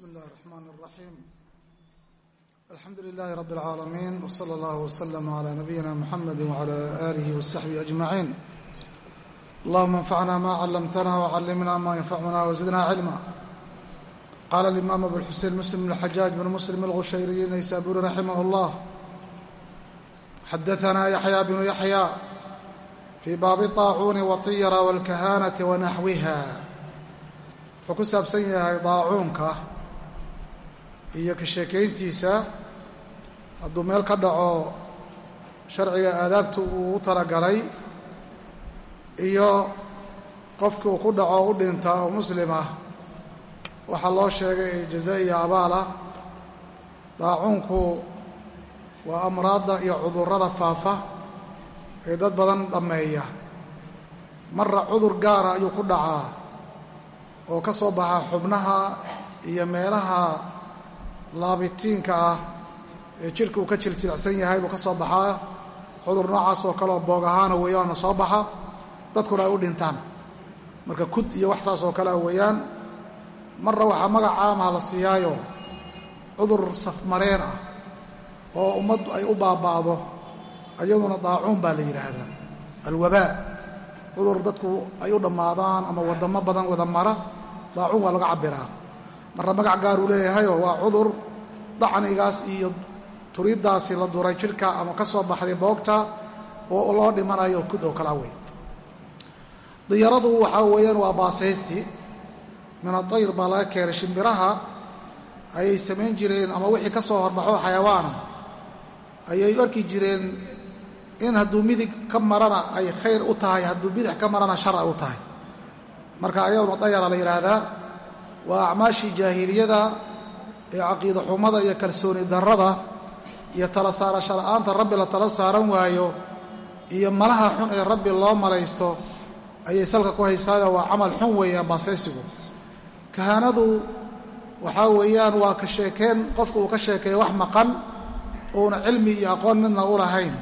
بسم الله الرحمن الرحيم الحمد لله رب العالمين وصلى الله وسلم على نبينا محمد وعلى آله وصحبه أجمعين اللهم انفعنا ما علمتنا وعلمنا ما ينفعنا وزدنا علما قال الإمام أبو الحسين مسلم بن الحجاج بن مسلم الغشيري النيسابوري رحمه الله حدثنا يحيى بن يحيى في باب الطاعون والطيرة والكهانة ونحوها wuxuu ku saabsan yahay daacuunka iyo ka sheekayntiisa hadduu meel ka dhaco sharciga aadaabta uu u talagalay iyo qofkii uu ku dhaco u dhinta oo muslim ah waxaa loo sheegay jaza iyo abaal ah daacuunku waa amraadda iyo cudurrada faafa ee dad badan dhammeeya. Marra cudur gaara ayuu ku dhacaa oo ka soo baxa xubnaha iyo meelaha laabitiinka ah ee jidhka uu ka jiljilacsan yahay buu ka soo baxaa. Cudur noocaas oo kale oo boog ahaana weeyaana soo baxa. Dadkuna ay u dhintaan. Marka kud iyo wax saas oo kalea weeyaan. Marna waxaa magac caamaha la siiyaayo cudur safmareen ah oo ummaddu ay u baaba'do iyaduna daacuun baa la yidhaahdaa alwabaa cudur dadku ay u dhammaadaan ama wadamo badan wada mara daacuun waa laga cabbiraa marna magac gaaruu leeyahayoo waa cudur dacnigaas iyo turiiddaasi la duray jidhka ama ka soo baxday boogta oo loo dhimanayo kud oo kalaa wey diyaradu waxaa weeyaan waa baasaysi min atayr baa laga keenay shimbiraha ayay samayn jireen ama wixii ka soo horbaxo xayawaana ayay arki jireen in hadduu midig ka marana ay khayr u tahay hadduu bidix ka marana shar ay u tahay. Marka ayaduna dayara la yidhaahdaa waa acmaashii jaahiliyada ee caqiida xumada iyo kalsooni darrada iyo tala saarasho la'aanta rabbi la tala saaran waayo iyo malaha xun ee rabbi loo malaysto ayay salka ku haysaayo waa camal xun weeyaan baasaysigu. Kahaanadu waxaa weeyaan waa ka sheekeen qofka uu ka sheekeeya wax maqan uuna cilmi iyo aqoon midna u lahayn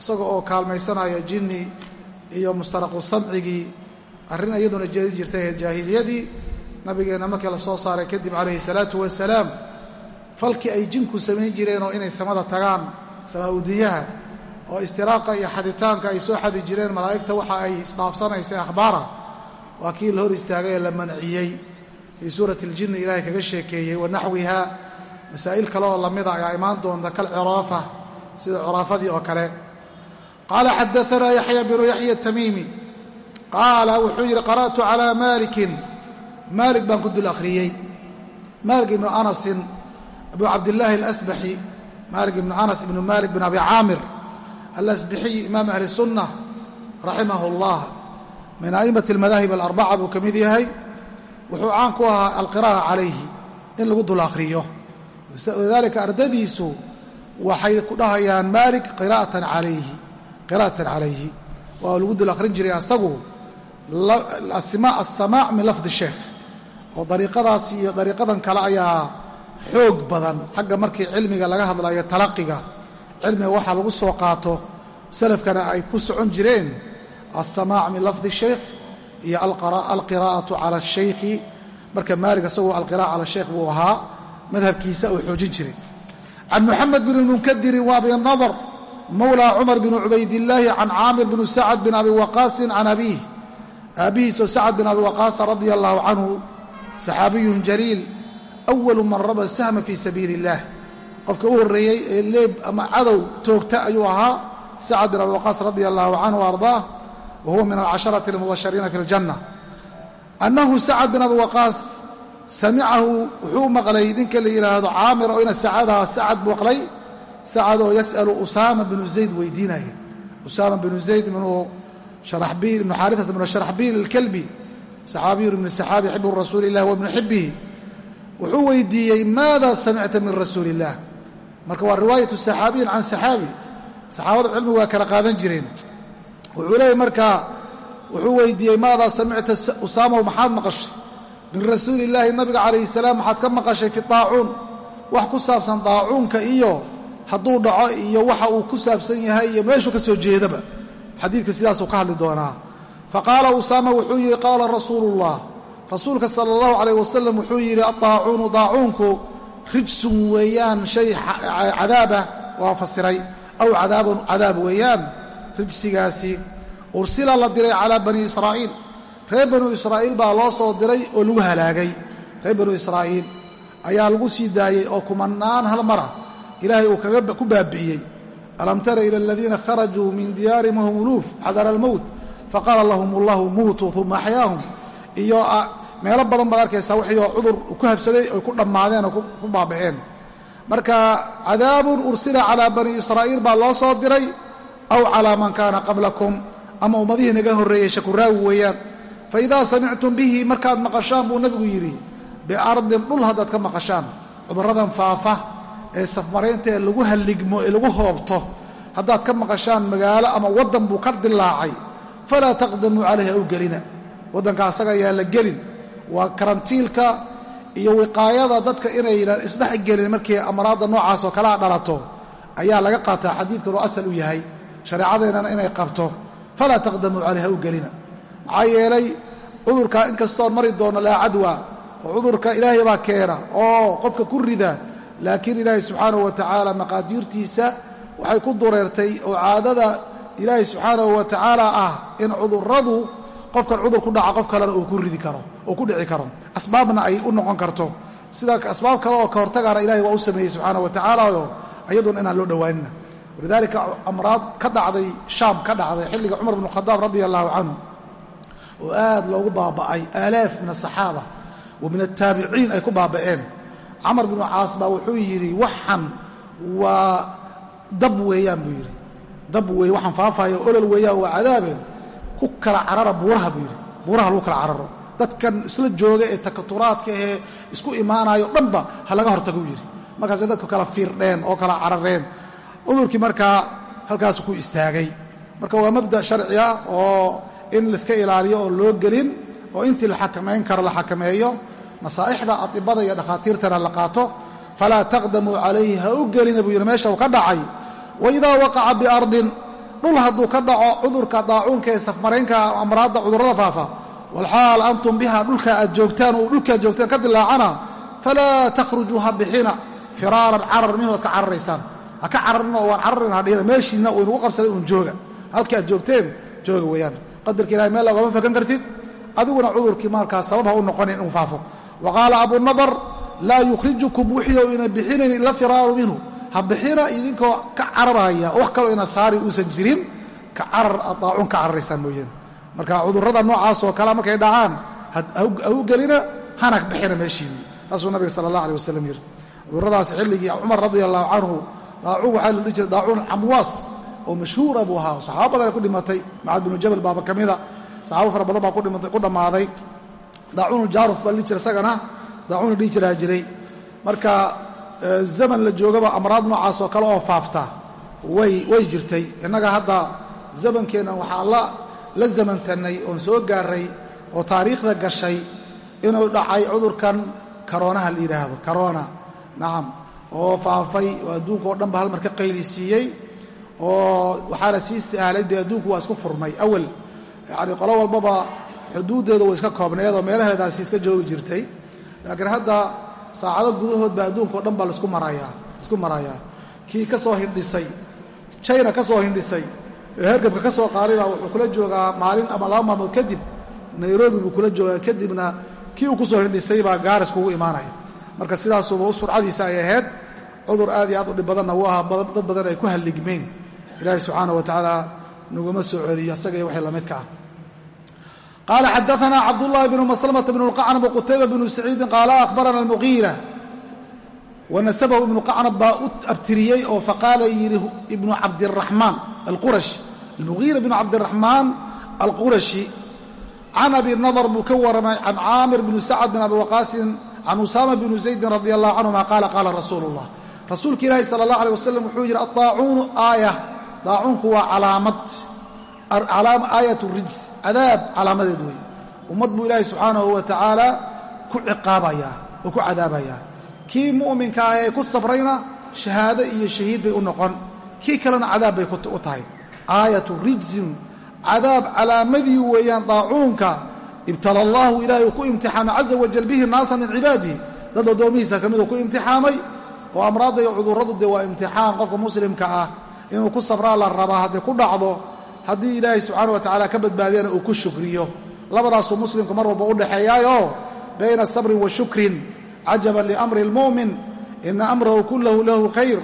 isaga oo kaalmaysanaya jinni iyo mustaraqu samcigii. Arrin iyaduna jeedi jirtay jaahiliyadii nabigeenna markii la soo saaray kadib calayhi salaatu wasalaam. Falkii ay jinku samayn jireen oo inay samada tagaan samaawidiyaha oo istiraaqa iyo xaditaanka ay soo xadi jireen malaa'igta waxa ay isdhaafsanaysay akhbaara. Waa kii la hor istaagay ee la manciyey. Fii suurati aljinni ilaahay kaga sheekeeyey wa naxwiha. Masaa'il kale oo lamida ayaa imaan doonta kal ciraafa sida ciraafadii oo kale. Qaala xadaanaa yaxya binu yaxya atamiimi qaala wuxuu yidhi qara'tu calaa maalikin maalik baan ku dul akhriyey. Maalik ibnu anasin abu cabdillaahi alasbaxi maalik ibnu anas ibnu maalik bin abi caamir alasbaxiy imaam ahli sunna raximahu allah min a'immati almadaahib alarbaca buu ka mid yahay. Wuxuu caan ku ahaa alqiraa'a calayhi in lagu dul akhriyo. Walidaalika ardadiisu waxay ku dhahayaan maalik qiraa'atan calayhi qiraa'atan calayhi. Waa lagu dul akhrin jiray asagu asamaac min lafdi sheekh oo dariiqadaas iyo dariiqadan kale ayaa xoog badan. Xagga markii cilmiga laga hadlayo talaqiga cilmiga waxaa lagu soo qaato salafkana ay ku socon jireen alsamaac min lafdi sheykh iyo alqiraa'atu cala ashaykhi marka maalig isagoo alqira'a cala sheykh buu ahaa madhabkiisa uu xoojin jiray. Can muxamed bn lmunkadiri wa abi nadr mawlى cumar bn cubaydillaahi can caamir bn sacd bn abi waqaasin can abiih aabbihiisoo sacad bin abi waqaasa radia allahu canhu saxaabiyun jaliil awalu man raba sahma fii sabiili اllah qofka u horreeyey ee leeb ama cadow toogta ayuu ahaa sacad bin abi waqaas radia allahu canhu ardaah wa huwa min alcasharati almubashariina fi اljanna annahu sacad bin abi waqaas samicahu wuxuu maqlay ninka la yidhaahdo caamir oo ina sacadaha sacad maqlay sacad oo yas'alu usaama binu zayd weydiinaya usaama binu zayd minuu sharaxbiil ibnu xaaritat ibnu sharaxbiil alkalbi saxaabiyun ibnu saxaabi xibu rasuuli illah wa ibnu xibihi wuxuu weydiiyey maada samicta min rasuuli illah marka waa riwaayatu saxaabiyin can saxaabi. Saxaabadu cilmigu waa kala qaadan jireen. Wuxuu leeyay markaa wuxuu weydiiyey maadaa samicta usaamow maxaad maqashay? Min rasuuli illaahi nabiga calayhi salaam maxaad ka maqashay fi daacuun wax ku saabsan daacuunka iyo hadduu dhaco iyo waxa uu ku saabsan yahay iyo meeshuu ka soo jeedaba. Xadiidka sidaasuu ka hadli doonaa faqaala usaama wuxuu yidhi qaala rasuulu ullah rasuulka sala allahu calayh wasalam wuxuu yidhi adaacuunu daacuunku rijsun weeyaan shay cadaabah waa fasiray aw cadaabun cadaab weeyaan rijsigaasi ursila la diray calaa bani israa'iil reer banu israa'iil baa loo soo diray oo lagu halaagay reer banu israa'iil ayaa lagu sii daayey oo kumanaan hal mara ilaahay uu ku baabi'iyey alam tara ila aladiina kharajuu min diyaarihim wahum uluuf xadara faqaala lahum allahu muutuu uma axyaahum iyo meelo badan baad arkaysaa wixii oo cudur ku habsaday oy ku dhammaadeen oo ku baaba'een. Marka cadaabun ursila calaa bani israa'iil baa loo soo diray aw calaa man kaana qablakum ama ummadihii naga horreeyey shakuraawi weeyaan. Fa idaa samictum bihi markaad maqashaan buu nebigu yidhi biardin dhul haddaad ka maqashaan cudurradan faafa ee safmaraynta ee lagu halligmo ee lagu hoobto haddaad ka maqashaan magaalo ama waddan buu ka dilaacay falaa taqdamuu calayhi aw gelina. Waddanka asaga ayaa la gelin. Waa karantiilka iyo wiqaayada dadka inaynan isdhex gelin markii amraadda noocaas oo kalea dhalato ayaa laga qaataa xadiidkan oo asal u yahay shareecadeennana inay qabto. Falaa taqdamuu calayhi aw gelina. Maxaa yeelay cudurka inkastoon mari doono laa cadwa oo cudurka ilaahay baa keena oo qofka ku rida laakiin ilaahay subxaanahu wa tacaala maqaadiirtiisa waxay ku dureertay oo caadada ilaahay subxaanahu wa tacaala ah in cudurradu qofkan cudur ku dhaca qof kalena uu ku ridi karo uu ku dhici karo. Asbaabna ay u noqon karto. Sida asbaab kale oo ka hortagaana ilahay waa u sameeyey subxaanahu wa tacaala oo iyaduna inaan loo dhowaanina walidaalika amraad ka dhacday shaam ka dhacday xilliga cumar bnu khadaab radia allahu canhu oo aad loogu baaba'ay aalaaf min asaxaaba wa min altaabiciin ay ku baaba'een. Camar binu caas baa wuxuu yidhi waxan waa dab weeyaan buu yidhi dab weeye waxaan faafaayo olol weeyaan waa cadaabeen ku kala carara buuraha buu yidhi. Buuraha lagu kala cararo. Dadkan isla jooga ee takaturaadka ee isku imaanayo dhanba ha laga hortago u yidhi. Markaasay dadku kala fiirdheen oo kala carareen. Cudurkii markaa halkaasu ku istaagay. Marka waa mabda sharci ah oo in laiska ilaaliyo oo loo gelin oo intii la xakamayn karo la xakameeyo nasaa'ixda atibada iyo dhakhaatiirtana la qaato falaa taqdamuu calayhi ha u gelina buu yidhi. Meesha uu ka dhacay wa idaa waqaca biardin dhul hadduu ka dhaco cudurka daacuunka ee safmaraynka amraadda cudurrada faafa. walxaal antum biha dhulka aad joogtaan oo dhulkaad joogtaan ka dilaacana falaa takhrujuu ha bixina firaaran carar mihu ad ka cararaysaan ha ka cararina oo waan cararina hadhihina meeshiina uu inugu qabsaday uun jooga halkii aad joogteen jooga weeyaan qadarka ilahay meel loogama fakan kartid adiguna cudurkii markaas sabab ha u noqonin inuu faafo wa qaala abunadar laa yukhrijukum wixii ina bixinayn ila firaaru minhu ha bixina idinkoo ka cararaya wax kaloo ina saari uusan jirin ka carar aad daacun ka cararaysaan mooyeen. Marka cudurrada noocaas oo kale markay dhacaan ha gelina hana bixina meeshiinii taasuu nabiga sala allah aleh wasalam yidhi cudurradaasi xilligii cumar radia allahu canhu daacuun waxaa la dhihi jiray daacuun camwaas oo mashhuura buu ahaa saxaaba badan ku dhimatay. Macad binu jabal baaba ka mida saxaabo fara badan baa ku dhammaaday. Daacuun jaaruf baa la dhihi jiray isagana daacuun la dhihi jiraa jiray. Marka zaman la joogaba amraad noocaas oo kale oo faafta way way jirtay. Innaga hadda zamankeennan waxaa la la zamantannay oon soo gaaray oo taariikhda gashay inuu dhacay cudurkan karoonaha la yidhaahdo karoona. Nacam oo faafay oo adduunka oo dhan ba hal mar ka qaylisiiyey oo waxaana sii sahlay dee adduunku waa isku furmay. Awal yacni qolo walbaba xuduuddeeda way iska koobneed oo meelaheedaasi iska joogi jirtay. Laakiin hadda saacado gudahood baa adduunka o dhan baa la isku marayaa isku marayaa kii ka soo hindhisay china ka soo hindhisay ee hergabka ka soo qaadayba wuxuu kula joogaa maalin ama laba maalmood kadib nairobi buu kula joogaa kadibna kii uu soo hindhisay baa gaaris kugu imaanaya. Marka sidaasuba u surcadiisa ay ahayd cudur aad iyo aad u dhib badanna wuu ahaa dad badan ay ku halligmeen. Ilaahay subxaana wa tacaala naguma soo celiyo asaga iyo waxay lamidka ah qaala xadaana cabdullahi bnu maslamata bnu lqacnab wqutayba bnu saciidin qaala akhbarana almugiira wanasabahu ibnu qacnab baa u abtiriyey oo faqaala yidhi ibnu cabdiraxmaan alqurashi almugiira bnu cabdiraxmaan alqurashi can abi nadar buu ka waramay can caamir bnu sacad bin abi waqaasin can usaama bnu zaydin radi allahu canhuma qaala qaala rasuulu اllah rasuulka ilaahi sala allah alيh wasalam wuxuu yidhi addaacuunu aaya daacuunku waa calaamad aayat rijs cadaab calaamadeed weeye ummad buu ilaahi subxaanahu wa tacaala ku ciqaabayaa oo ku cadaabayaa kii mu'minka ah ee ku sabrayna shahaado iyo shahiid bay u noqon. Kii kalena cadaab bay u tahay. Aayatu rijsin cadaab calaamadii weeyaan daacuunka. Ibtala allaahu ilaahay uu ku imtixaamay caza wajal bihi naasa min cibaadihi. Dad addoomihiisa ka miduu ku imtixaamay oo amraadda iyo cudurradu dee waa imtixaan qofka muslimka ah. Inuu ku sabraa la rabaa hadday ku dhacdo haddii ilaahay subxaana wa tacaala ka badbaadiyana uu ku shukriyo. Labadaasuu muslimku mar walba u dhexeeyaayoo bayna sabrin wa shukrin cajaban liamri lmu'min ina amrahu kullahu lahu khayr.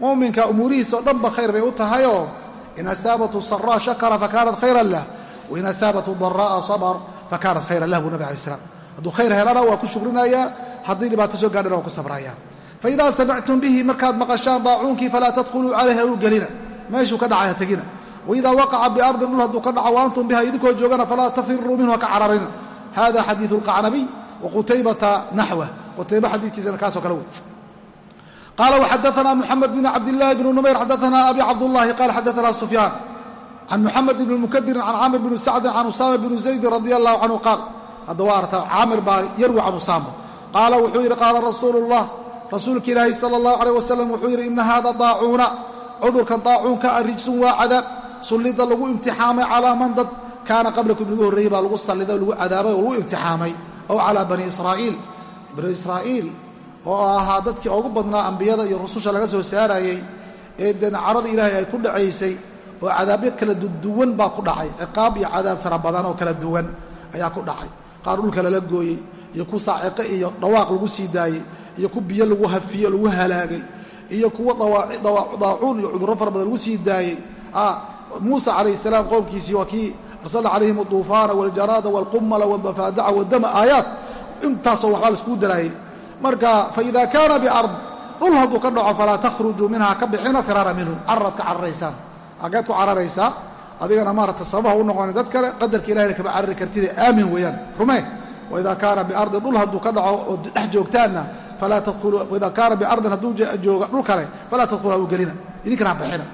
Mu'minka umuurihiisao dhanba khayr bay u tahayoo in asaabatu saraa shakara fakanat khayran lah. Wain asaabatu daraa'a sabr fakanat khayran lah buu nabig alai slam hadduu khayr helana waa ku shukrinayaa haddii dhibaato soo gaadhana waa ku sabraya. Faidaa samictum bihi markaad maqashaan daacuunkii falaa tadkhuluu calayha u gelina meeshuu ka dhacay ha tegina waidaa waqaca biardin dhul hadduu ka dhaco waantum biha idinkoo joogana falaa tafiruu minhu haka cararina. Hada xadiidu alqacnabiy wa qutaybata naxwah qutayba xadiidkiisana kaasoo kale wey qaala wxadaana muxamed bn cabdillahi bn numayr xadaana abi cabdullahi qala xadaana sufyaan. Can muxamed bn mukadirin can caamir bn sacdin can usaama bn zaydin radi allahu canhu qaal. Hadda waa arta caamir baa yarwi can usaama. Qaala wuxuu yidhi qaala rasuulu llah rasuulka ilaahi sala allahu aleyh wasalam wuxuu yidhi ina hada daacuuna cudurkan daacuunka a rijsun waa cadaab sullida lagu imtixaamay calaa man dad kaana qablakum inagu horreeyey baa lagu sallida lagu cadaabay oo lagu imtixaamay ow calaa bani israa'iil. Bani israa'iil oo ahaa dadkii ugu badnaa ambiyada iyo rususha laga soo saarayey ee dee carada ilaahay ay ku dhacaysay oo cadaabyo kala duwan baa ku dhacay. Ciqaab iyo cadaab fara badan oo kala duwan ayaa ku dhacay. Qaar dhulka lala gooyey iyo ku saaciqe iyo dhawaaq lagu sii daayey iyo ku biyo lagu hafiye lagu halaagay iyo kuwa daacuun iyo cudurro fara badan lagu sii daayey muusa calayh salaam qowmkiisii waa kii arsala calayhim aduufaana waljaraada walqumala walmafaadaca wadama aayaat intaasoo waxbaa laiskugu dalaayey marka faida kaana biard dhul hadduu ka dhaco falaa takhrujuu minha ka bixina firaara minhu. Cararaad ka cararaysaan aggeed ku cararaysaa adigana maarata sababaha u noqona dad kale qadarka ilahayna kama carari kartide. Aamin weeyaan. Rumee waida kaana biardin dhul hadduu ka dhaco oo dhex joogtaanna falaa tadkhuluu waida kaana biardin hadduu jooga dhul kale falaa tadkhulu ha u gelina. Idinkana bixina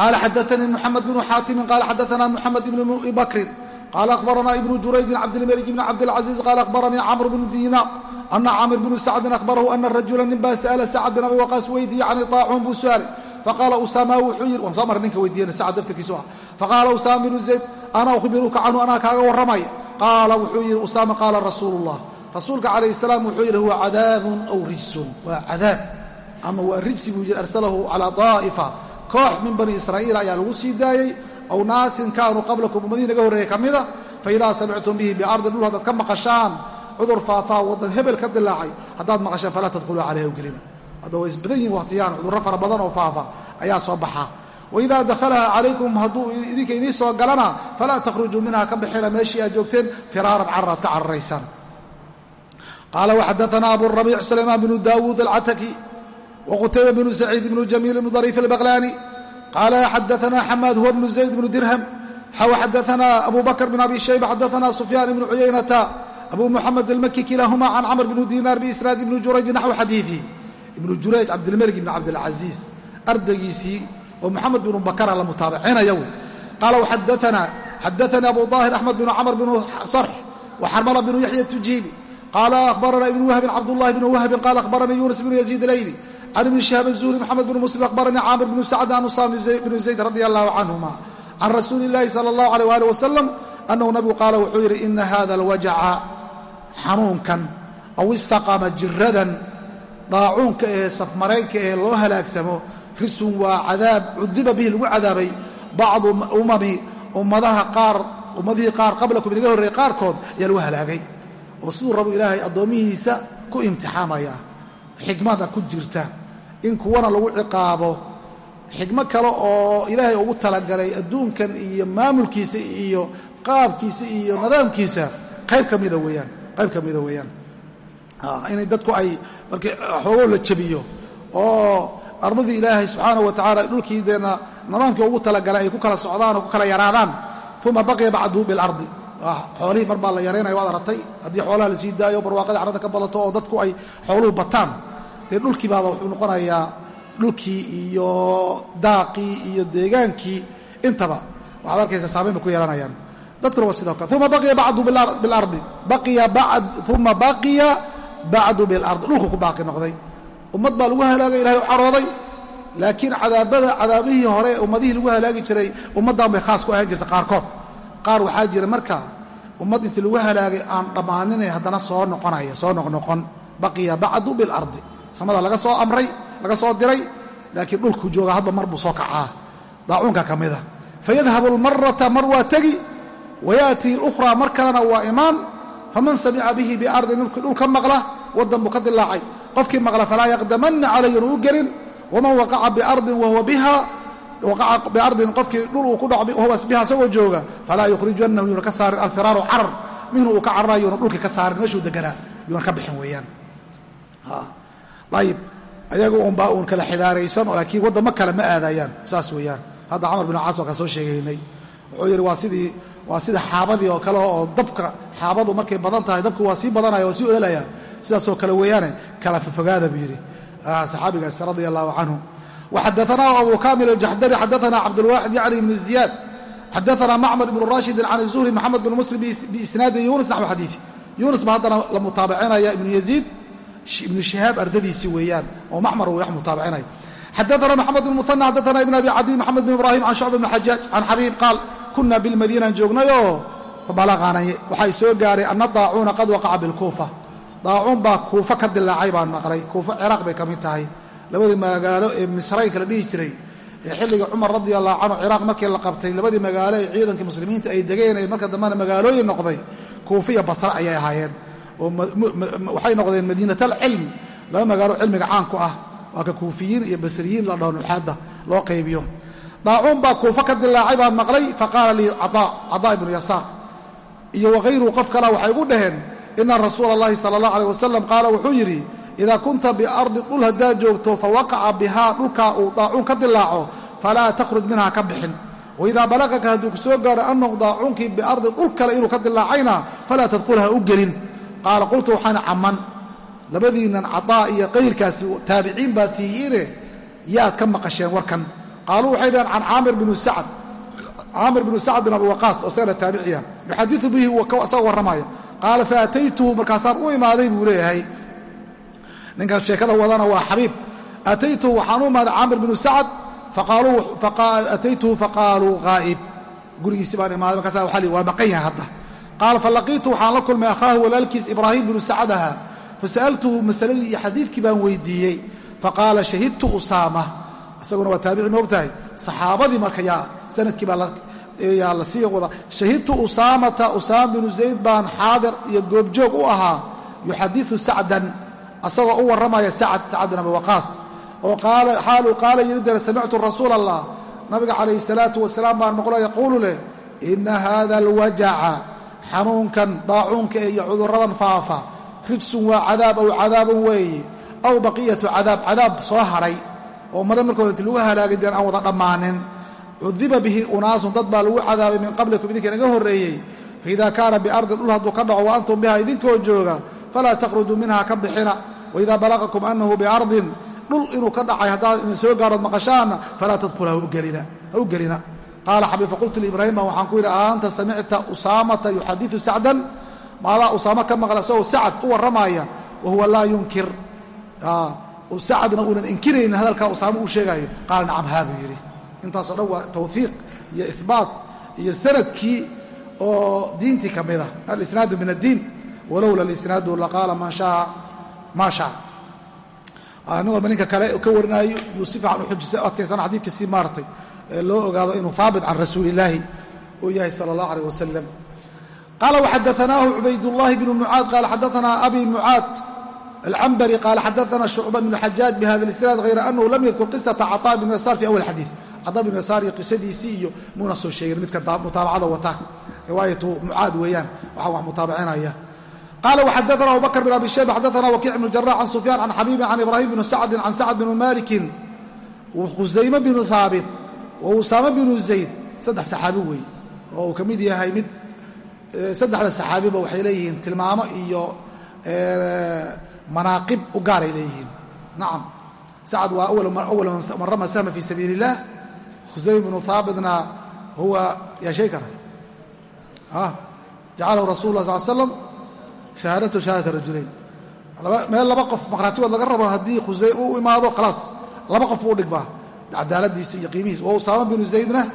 qala xadaanii muxamed bnu xaatimin qala xadaana muxamed ibnu bakrin qala akhbarana ibnu juraydin cabdilmalik bni cabdilcaziiz qala akhbaranii camr bnu diinaar ana caamir bnu sacdin ahbarahu ana rajula ninbaa sa'ala sacd bin abi waqaas weydiiye can daacuun buu su'aalay faqaala usaama wuxuu yidhi waan soo marray ninka weydiiyana sacad daftarkiisu ah faqaala usaama bnu zayd ana ukhbiruka canhu anaa kaaga warramaya qaala wuxuu yidhi usaama qaala rasuulu llah rasuulka calayhi salaam wuxuu yidhi huwa cadaabun aw rijsun waa cadaab ama waa rijsi buu yidhi arsalahu calaa daa'ifa koox min bani israa'iil ayaa lagu sii daayey aw naasin kaanuu qablakum ummadihii naga horreeyey ka mida faidaa samictum bihi biardin dhul haddaad ka maqashaan cudur faafaa waddan hebel ka dilaacay haddaad maqashaan falaa tadkhuluu calayha gelina. Hadda way isbadan yihiin wakhtiyaan cudurro fara badan oo faafa ayaa soo baxaa waidaa dakhalaha calaykum hadduu idinka idiin soo galana falaa takhrujuu minha ka bixina meeshii aad joogteen firaaran cararaad ka cararaysaan qaala waxadaana aburabiic sulaymaan bnu daawuud alcataki wqutayba bnu saciid bnu jamiil bnu dariif albaqlaani qaala xadaana xamaad huwa bnu zayd bnu dirham xaw xadaana abu bakr bn abi shayba xadaana sufyaan ibnu cuyaynata abu muxamed almaki kilaahuma can camr bnu diinaar biisnaad ibni jurayji naxwi xadiiihi ibnu jurayj cabdilmalik ibn cabdilcaziiz ardaygiisii oo moxamed bnu bakara la mutaabicinaya wey qaala xadaanii abu daahir axmed bnu camr bnu sarx waxarmala bnu yaxya tujiibi qaala ahbarana ibnu wahbin cabdullahi bnu wahbin qaala ahbaranii yuunus bnu yaziid alayli can ibni shihaab azuhri moxamed bnu muslim akhbaranii caamir bnu sacd an usaama bnu zayd radi allahu canhuma can rasuuli illahi sala allahu aleyh waalih wasalam annahu nabigu qaala wuxuu yidhi ina hada alwajaca xanuunkan aw istaqama jiradan daacuunka ee safmaraynka ee loo halaagsamo risun waa cadaab cudiba bihi lagu cadaabay bacdu umami ummadaha qaar ummadihii qaar qablakum inaga horreeyey qaarkood ayaa lagu halaagay oo siduu rabu ilaahay addoomihiisa ku imtixaamaya xikmada ku jirta in kuwana lagu ciqaabo xikmo kale oo ilaahay ugu talagalay adduunkan iyo maamulkiisa iyo qaabkiisa iyo nidaamkiisa qayb ka mida weeyaan qayb ka mida weeyaan. Inay dadku ay markii xoogoo la jabiyo oo ardadii ilaahay subxaanahu wa tacala dhulkii nidaamkii ugu talagalay ay ku kala socdaan oo ku kala yaraadaan uma baqiya bacduhu bilardi xoolihii mar baa la yaraynaya waad aratay haddii xoolaha la sii daayo barwaaqada carrada ka badato oo dadku ay xooluhu bataan dee dhulkii wuxuu noqonayaa dhulkii iyo daaqii iyo deegaankii intaba. Waxaad arkaysa saamayn ku yeelanayaan. Dadkuna waa sidoo kale uma baqiya bacdu bilardi uma baqiya bacdu bilardi dhulku ku baaqi noqday. Ummad baa lagu halaagay ilahay u carooday. Laakiin cadaabada cadaabihii hore ummadihii lagu halaagi jiray ummaddan bay khaas ku ahaan jirta qaarkood. Qaar waxaa jira marka ummad intii lagu halaagay aan dhammaaninay haddana soo noqonaya soo noqnoqon. Baqiya bacdu bilardi samada laga soo amray laga soo diray laakiin dhulku jooga hadba mar buu soo kacaa. Daacuunka ka mida fayadhabu almarata mar waa tegi. Wayaأtii اlukhraa mar kalena waa imaan. Faman samica bihi biardin ninkii dhul ka maqla waddan buu ka dilaacay qofkii maqla falaa yaqdamanna calayh inu gelin. Waman waqaca biardin wahuwa biha waqaca biardin qofkii dhul uu ku dhaco wahuwa biha isagoo jooga falaa yukhrijannahu yuuna ka saarin alfiraaru carar. Minhu uu ka cararayo yuuna dhulkii ka saarin meeshuu deganaa yuuna ka bixin weeyaan ayib ayaga unbaa uun kala xidaaraysan laakiin waddamo kale ma aadayaan. Saas weeyaan. Hadda camar bin caas waa kaan soo sheegaynay. Wuxuu yidhi waa sidii waa sida xaabadii oo kale oo dabka xaabadu markay badan tahay dabku waa sii badanaya waa sii ololaya sidaasoo kale weeyaane kala fofogaada buu yidhi. Saxaabigaas radia allahu canhu. Waxadaanaa abu kamil aljaxdari xadaana cabdulwaaxid yacni ibn ziyaad xadaana macmar ibnu rashidin can zuhri maxamed bin muslim biisnaadi yunis naxwi xadiii yunis ba haddana la mutaabicinaya ibnu yaziid ibnu shihaab ardadiisii weeyaan oo macmar uu wax mutaabicinaya xadaana maxamed bn muana xadaana ibn abi cadi maxamed bn ibrahim can shucba bn xajaaj can xabiib qaal kuna bilmadiinaan joognayoo fabalaqanay waxay soo gaaray ana daacuuna qad waqaca bilkuufa daacuun baa kuufa ka dilaacay baan maqlay. Kuufa ciraaq bay ka mid tahay. Labadii magaalo ee misraynka la dhihi jiray ee xilliga cumar radi allahu canhu ciraaq markii la qabtay labadii magaalo ee ciidankii muslimiinta ay degeen ee marka dambena magaalooyin noqday kuufa iyo basre ayay ahaayeen oo waxay noqdeen madiinatalcilm laba magaalo cilmiga caanku ah. Waa ka kuufiyiin iyo basriyiin la dhaho nuxaadda loo qaybiyo. Daacuun baa kuufa ka dilaacay baan maqlay faqaala lii cadaa ibnu yasaar. Iyo wahayruu qof kala waxay gu dhaheen ina rasuula allahi sala allah aleyh wasalam qaala wuxuu yidhi idaa kunta biardi dhul haddaad joogto fa waqaca bihaa dhulkaa uu daacuun ka dilaaco falaa takhruj minhaa ka bixin. Waidaa balaqaka hadduu ku soo gaaro annahu daacuunkii biardi dhul kale inuu ka dilaacayna falaa tadkhulha u gelin qaala qultu waxaana camman labadiinnan cadaa iyo kayrkaasi taabiciin baa tihiine yaad ka maqasheen warkan. Qaaluu waxay dhaheen can caamir binu sacd caamir binu sacd bin abi waqaas oo isagana taabiciya yuxadiu bihi isaga warramaya. Qaala faataytuhu markaasaan u imaaday buu leeyahay. Ninkan sheekada wadana waa xabiib. Ataytuhu waxaan u imaaday caamir binu sacd ataytuhu faqaaluu haa'ib gurigiisi baan imaaday markaasa waa waa maqan yahay hadda qaala falaqiitu waxaan la kulmay akhaahu walaalkiis ibraahim binu sacd ahaa fasa'altuhu masaladii iyo xadiidkii baan weydiiyey faqaala shahidtu usaama isaguna waa taabici moogtahay saxaabadii marka yaa sannadkii baa yaa la sii wada shahidtu usaamata usaama binu zayd baan xaadir iyo goobjoog u ahaa yuxadiu sacdan asagoo u warramaya sacd sacd bin abi waqaas oo xaaluu qaala yidhi dare samictu rasuula allah nabiga calayhi salaatu wasalaam baan maqlo yaquulu leh ina hada alwajaca xanuunkan daacuunka iyo cudurradan faafa. Rijsun waa cadaab aw cadaabun weeye aw baqiyatu cadaab cadaab soo hadhay oo mare markooda inti lagu halaagay deen aan wada dhammaanin. Cudiba bihi unaasun dad baa lagu cadaabay min qablikum idinka inaga horreeyey. Faida kaana biardin dhul hadduu ka dhaco wa antum biha idinkoo jooga falaa takhrujuu minha ka bixina. Waidaa balaqakum annahu biardin dhul inuu ka dhacay haddaad soo gaarood maqashaana falaa tadkhula ha u gelina qaala xabiib faqultu liibraahiima waxaan ku yidhi aanta samicta usaamata yuxadiu sacdan maadaa usaamo ka maqla isagoo sacad u warramaya wahuwa laa yunkir sacadna uunan inkiraynin hadalkaa usaamo uu sheegaayo qaala nacam haa buu yidhi intaasoo dhan waa tawfiiq iyo ihbaat iyo sannadkii oo diintii ka mida alisnaadu min addiin walowla alisnaadu laqaala man shaa maa shaa walba ninka kale ka warinaayo yuu si fiican uxujisa adkaysana xadiidka sii maaratay ee loo ogaado inuu haabit can rasuuli illaahi uu yahay sala allah aleyh wasalam qaala waxadaanaahu cubaydullahi bnu mucaad qaala xadaanaa abi mucaad alcambari qaala xadaana shucba bnu xajaaj bihada lisnaad hayra anahu lam yadkur qisata caطaa bn yasaar fi awal xadiid. Caطaa bn yasaar iyo qisadiisii iyo muuna soo sheegin midka mutaabacada wata riwaayatu mucaad weeyaan waxaa wax mutaabacinaya qala wxadaana abu bakr bn abi shayba xadaana wakiic bn jarax can sufyaan can xabiibin can ibrahim bni sacdin can sacd bni malikin khusayme bnu haabit wa usaame bnu zayd saddex saxaabi weeye oo uu ka mid yahay mid saddexda saxaabiba waxay leeyihiin tilmaamo iyo manaaqib u gaaray leeyihiin. Nacam sacd waa awal man rama sahma fi sabiili اllah khusayme bnu haabitna huwa yaa shay kara jacalahu rasul lah sal slam shahaadatu shahaadata rajulayn. Meel laba qof maqhraatigood laga rabo haddii khusay u imaado khalaas laba qof buu dhigbaa cadaaladiisa iyo qiimihiisa. Wa usaama binu zaydna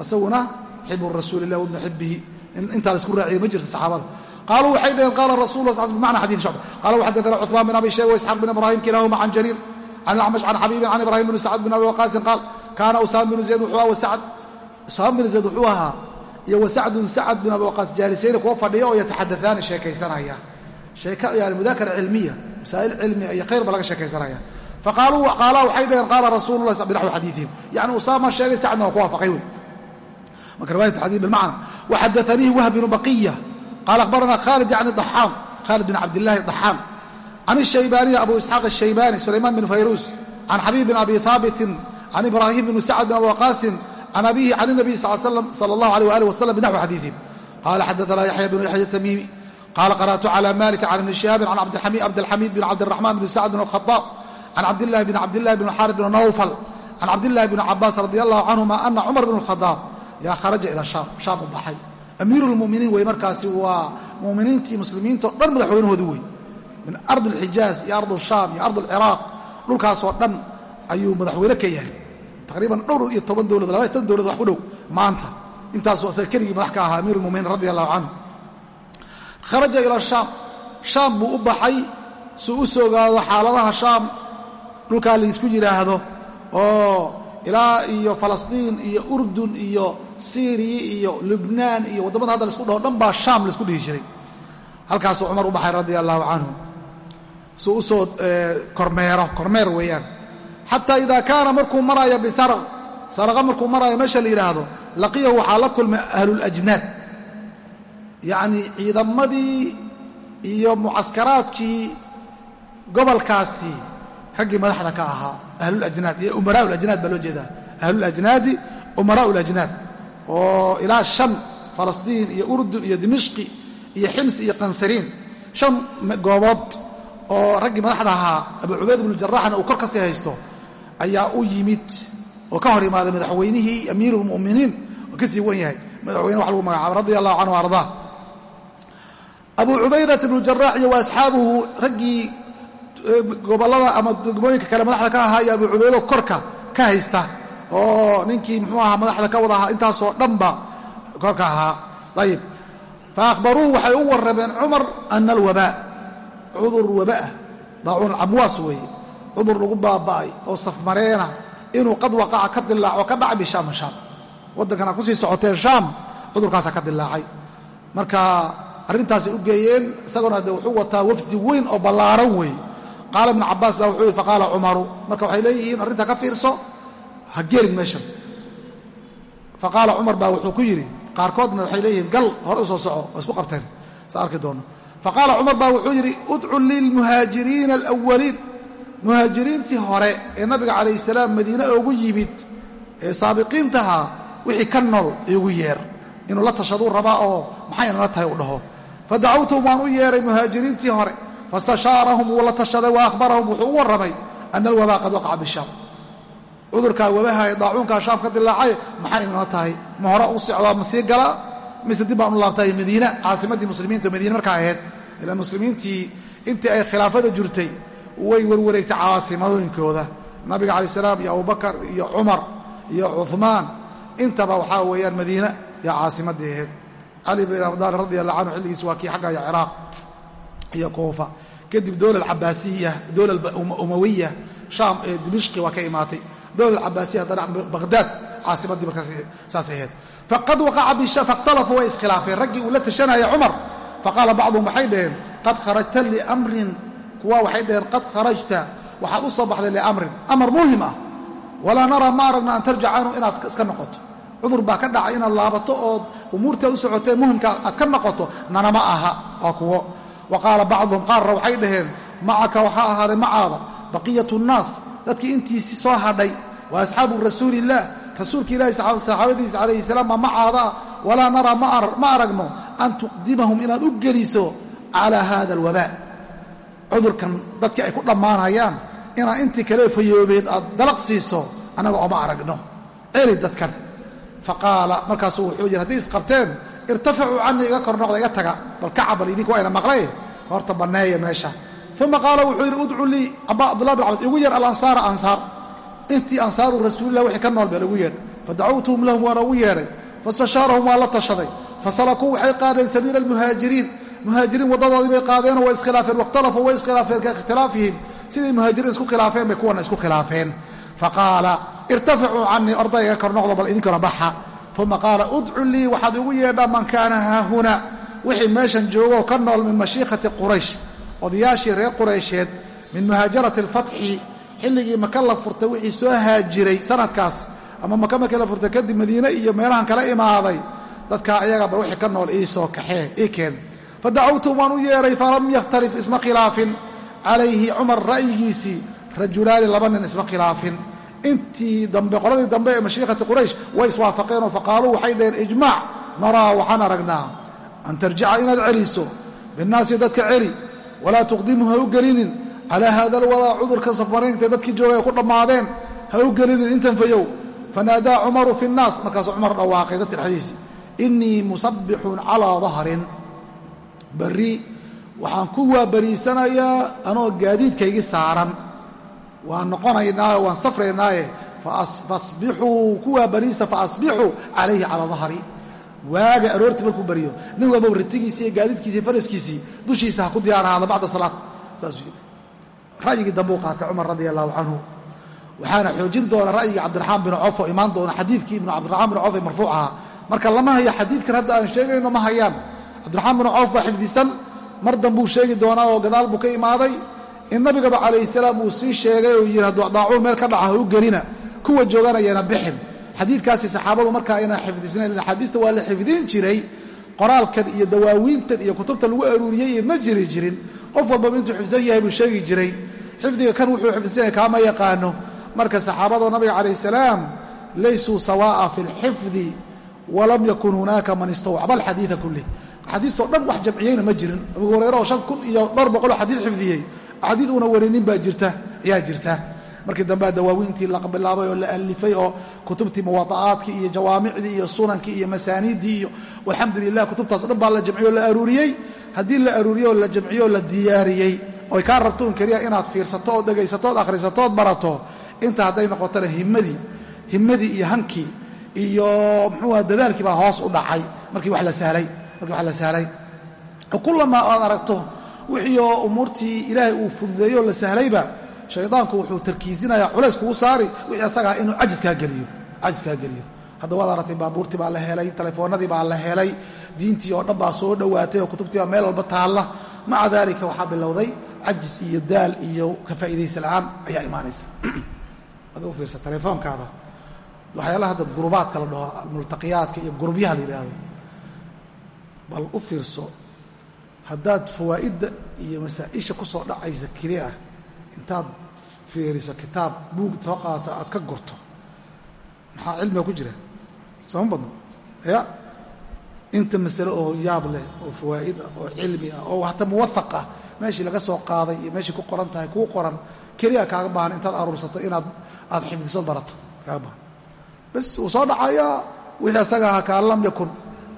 isaguna xibu rasuuli illah wabnu xibihi intaa la isku raaciyo ma jirto saxaabada. Qaaluu waxay dhaheen qaala rasul la bimacna xadii shucba qala waxadana cuثmaan bin abi shayba waisxaaq bin ibrahim kilahuma can jariir can acmash can xabiibin can ibrahim bn sacd bin abi waqaasin qaal kaana usaama binu zayd wuxuu aha sacd usaama bin zayd wuxuu ahaa iyo wasacdun sacd bin abi waqaas jaalisayni kuwa fadhiya oo yataxadaaani sheekaysanaya. Yani mudaakara cilmiya masaa'il cilmiya iyo khayr ba laga sheekaysanaya faqaaluu qaala waxay dhaheen qaala rasuulu lah binaxwi xadiiihim yani usaama sheegay sacdna waa ku waafaqay wey marka riwayat xadii bimacna waxadaanihi wahb bnu baqiya qaala ahbaranaa khaalid yani daxaam khaalid bin cabdillaahi daxaam can ishaybaaniyi abu isxaaq ashaybani sulaymaan bin fayruus can xabiib bin abi haabitin can ibraahim bni sacd bin abiwaqaasin can abihi can inabiy sal slam sala allahu aleyh waali wasalam binaxwi xadiiihim qaala xadaanaa yaxya bnu yaxya tamiimi qaala qara'tu cala malik can ibni shihaabin can cabdilxamiid bin cabdiraxmaan bni sacd bin khaaab can cabdillahi bn cabdillahi bn xaarib bn nawfal can cabdillahi bn cabaas radi allahu canhuma ana cumar bn khadaab yaa kharaja ila shaam shaam u baxay amiiru lmuminiin wey markaasi waa muminiintii muslimiinto dhan madaxweynahoodu wey min ardi alxijaaz iyo ard shaam iyo ard alciraaq dhulkaasoo dhan ayuu madaxweyne ka yahay taqriiban dhowr iyo toban dowlad labaatan dowlad wax ku dhow maanta intaasuu asaga keligii madax ka ahaa amiiru lmuminiin radi allahu canhu kharaja ila shaam shaam buu u baxay suu u soogaado xaaladaha shaam dhulkaa laysku yidhaahdo oo ilaa iyo falastiin iyo urdun iyo siiriya iyo lubnaan iyo waddamada hadda la isku dhaho dhan baa shaam la isku dhihi jiray. Halkaasuu cumar u baxay radia allahu canhu. Suu u soo kormeero kormeer weeyaan. Xataa idaa kaana markuu maraayo bisarq saraqa markuu maraayo meesha la yidhaahdo laqiyahu waxaa la kulmay ahlulajnaad yacnii ciidamadii iyo mucaskaraadkii gobolkaasi raggii madaxda ka ahaa ahlulajnaad iyo umaraa ulajnaad baa loo jeedaa. Ahlulajnaadi umaraa ulajnaad oo ilaa shan falastiin iyo urdun iyo dimishqi iyo xims iyo qansariin shan goobood oo raggii madaxda ahaa abu cubayd ibnu jaraxna uu kor ka sii haysto ayaa u yimid oo ka hor imaaday madaxweynihii amiirulmu'miniin oo ka sii wan yahay. Madaxweyne wax lagu magacaaba radia allahu canhu ardaa gobollada ama degmooyinka kale madaxda ka ahaa iyo abu korka ka haysta oo ninkii muxuu ahaa madaxda ka wada ahaa intaasoo dhanba korka ahaa. Ayib. Fa akhbaruuhu waxay u warrameen cumar ana alwabaa. Cudur wabaah daacuun camwaas weeye. Cudur lagu baaba'ay oo safmareena inuu qad waqaca ka dilaaco ka dhacay bishaama shaam. Waddankan a ku sii socoteen shaam cudurkaasaa ka dilaacay. Marka arrintaasay u geeyeen isagoona de wuxuu wataa wafdi weyn oo ballaaran weeye qaala ibnu cabaas baa wuxuu yidhi faqaala cumaru marka waxay leeyihiin arrintaa ka fiirso ha gelin meeshan faqaala cumar baa wuxuu ku yidhi qaarkoodna waxay leeyihiin gal hore u soco oo isku qabteen. Sa arki doono. Faqaala cumar baa wuxuu yidhi udcu lilmuhaajiriina alawaliin muhaajiriintii hore ee nabiga calayhi salaam madiine oogu yimid ee saabiqiintahaa wixii ka nool iigu yeer. Inuu la tashaduu rabaa oo maxaynala tahay u dhaho. Fadacawtuhum waan u yeeray muhaajiriintii hore fastashaarahum wuu la tashaday wa akhbarahum wuxuu u warramay ana alwabaa qad waqaca bishaam cudurkaa wabaha ee daacuunkaa shaam ka dilaacay maxay inala tahay ma hore u socdaa ma sii galaa mise dib baan u laabtay madiina caasimaddii muslimiinta madiine markaa ahayd ilaa muslimiintii intii ay khilaafada jirtay way warwareegtay caasimadooyinkooda nabiga calayi salaam iyo abubakar iyo cumar iyo cuhmaan intaba waxaa weeyaan madiina yaa caasimaddii ahayd cali bin abdaalib radi allah canhu xilligiis waa kii xagga iyo ciraaq iyo kuufa kadib dowla cabaasiya dowla umawiya shaam ee dimishqi waa ka imaatay. Dowla cabaasiya haddana bakhdaad caasimaddii markaas saasay ahayd. Faqad waqaca fakhtalafuu way iskhilaafeen. Raggii uu la tashanaya cumar. Faqaala bacduhum waxay dhaheen qad kharajta liamrin. Kuwa waxay dhaheen qad kharajta. Waxaad u soo baxday liamrin. Amar muhiim ah. Walaa naraa ma aragna an tarjac canhu inaad iska noqoto. Cudur baa ka dhacay inaad laabato ood umuurtaa u socotee muhimka aad ka noqoto. Nanama aha. Waa kuwo wa qaala bacduhum qaarra waxay dhaheen macaka waxaa ahaaday macaada baqiyatu nnaas dadkii intiisi soo hadhay wa asxaabu rasuuliillaah rasuulka ilaahi saxaabadiisa calayhi salaam baa macaada walaa naraa ma aragno an tuqdimahum inaad u geliso calaa hada alwabaa cudurkan dadkii ay ku dhammaanayaan inaad intii kale fayoobeed aad dalaq siiso annaga ooma aragno. Celi dadkan. Faqaala markaasuu wuxuu yidhi hadday isqabteen irtafacuu canii iga kor noqda iga taga. Bal kaca bal idinka waa ina maqlay. Horta banneeya meesha. Uma qaala wuxuu yidhi udcu lii abdullah bin cabas. Igu yeer alansaara ansaar. Intii ansaaru rasuulilah wixii ka nool beel igu yeedh fadacawtuhum lahum waana ugu yeedhay. Fastashaarahum waa la tashaday. Fasalakuu waxay qaadeen sabiila almuhaajiriin. Muhaajiriin waddadoodii bay qaadeenoo way iskhilaafeen. Wakhtalafuu way iskhilaafeen ka siday muhaajiriin isku khilaafeen bay kuwana isku khilaafeen. Faqaala irtaficuu canii ordayga kor noqdo bal idinkuna baxa uma qaala udcu lii waxaad igu yeedhaa man kaana haahuna wixii meeshan joogoo ka nool min mashiikhati quraysh. Odayaashii reer quraysheed min muhaajarati alfatxi. Xilligii maka la furtay wixii soo haajiray sanadkaas. Ama maka markii la furtay kadib madiine iyo meelahan kala imaaday. Dadkaa ayagaba wixii ka nool iisoo kaxee ii keen. Fadacawtum waan u yeeray falam yakhtalif isma khilaafin. Calayhi cumar ra'yigiisii rajulaani laba nin isma khilaafin intii dambe qoladii dambe ee mashiikhati quraysh way iswaafaqeenoo faqaaluu waxay dhaheen ijmaac naraa waxaan aragnaa an tarjica inaad celiso binnaasi dadka celi walaa tuqdimhu ha u gelinin calaa haada alwalaa cudurka safmaraynta dadkii joogay ay ku dhammaadeen ha u gelinin intan fayow fanaadaa cumaru fi nnaas. Markaasuu cumar dhawaaqay dadka dhexdiisii innii musabbixun calaa dahrin barri waxaan ku waabariisanayaa anoo gaadiidkaygii saaran waan noqonaynaayo waan safraynaaye. Fasbixuu ku waabariista faasbixuu calayhi calaa dahri. Waaga aroortii markuu baryo nin walba ritigiisii iyo faraskiisii dushiisa ha ku diyaar bacda salaad. Saasuu ra'yigii dambuu qaatay cumar radia allahu canhu. Waxaana xoojin doona ra'yigii cabdiraxmaan bin cof oo imaan doona xadiidkii cabdiraxmaan bin cof ee marfuuc ahaa marka lama hayo xadiidkan hadda aan sheegayno ma hayaan. Cabdiraxmaan bin cawf baa xifdisan. Mar dambuu sheegi doonaa oo gadaal buu ka imaaday in nabigaba calayhi salaam uu sii sheegay oo yidhi hadduu daacuun meel ka dhaca ha gelina. Kuwa jooganayana bixin. Xadiidkaasi saxaabadu markaa ayna xifdisnayn axaadiista waa la xifdin jiray. Qoraalkan iyo dawaawiintan iyo kutubta lagu aruuriyey ma jiri jirin. Qof walbaba intuu xifdsan yahay buu sheegi jiray. Xifdiga kan wuxuu xifdsan yahay kaama yaqaano. Marka saxaabadoo nabiga calayh salaam laysuu sawaa'a fi lxifdi walam yakun hunaaka man istawcba alxadiida kulih axaadiistao dhan wax jamciyeyna ma jirin. Abu hurayre oo shan kun iyo dhowr boqoloo xadiid xifdiyey axaadiid uuna warinin baa jirta ayaa jirta. Markii dambea dawaawiintii la bilaabay oo la alifay oo kutubtii muwaada'aadkii iyo jawaamicdii iyo sunankii iyo masaaniiddii iyo walxamdu lilah kutubtaas dhan baa la jamciyo o la aruuriyey. Haddii la aruuriyo oo la jamciyo oo la diyaariyey oy kaa rabto un keliya inaad fiirsato oo dhegaysato ood ood barato inta hadday noqotona himmadii himmadii iyo hankii iyo muxuuha dadaalkii baa hoos u dhacay. Markii wax la sahlay markii wax la sahlay oo kullamaa aad aragto wixii oo umuurtii ilaahay uu fududeeyo la sahlayba shaydaanku wuxuu tarkiisinayaa culays kugu saari wixii asagaa inuu cajiskaa geliyo cajiskaa geliyo. Hadda waad aragtay baabuurtii baa la helay telefoonnadii baa la helay diintii oo dhan baa soo dhowaatay oo kutubtii baa meel walba taalla maca daalika waxaa bilowday cajis iyo daal iyo ka faa'iidaysa la'aan ayaa imaanaysa. Ada u fiirsa telefoonkaada. Waxyaalaha hadda gurubaadka la dhaho multaqiyaadka iyo gurubyaha la yidhaahdo bal u fiirso haddaad fawaa'idda iyo masaa'isha ku soo dhacaysa keli intaad fiiriso kitaab buug soo qaadato aad ka gurto maxaa cilmiga ku jira? Sooma badno? Ya inta masale oo yaab leh oo fawaa'id ah oo cilmi ah oo hataa muwafaq ah meeshii laga soo qaaday iyo meeshii ku qoran tahay kuu qoran keliya kaaga baahan intaad aruursato inaad aad xifdiso barato kaaga baahan. Bas wuu soo dhacayaa wixii asaga ahaa kaan lam yakun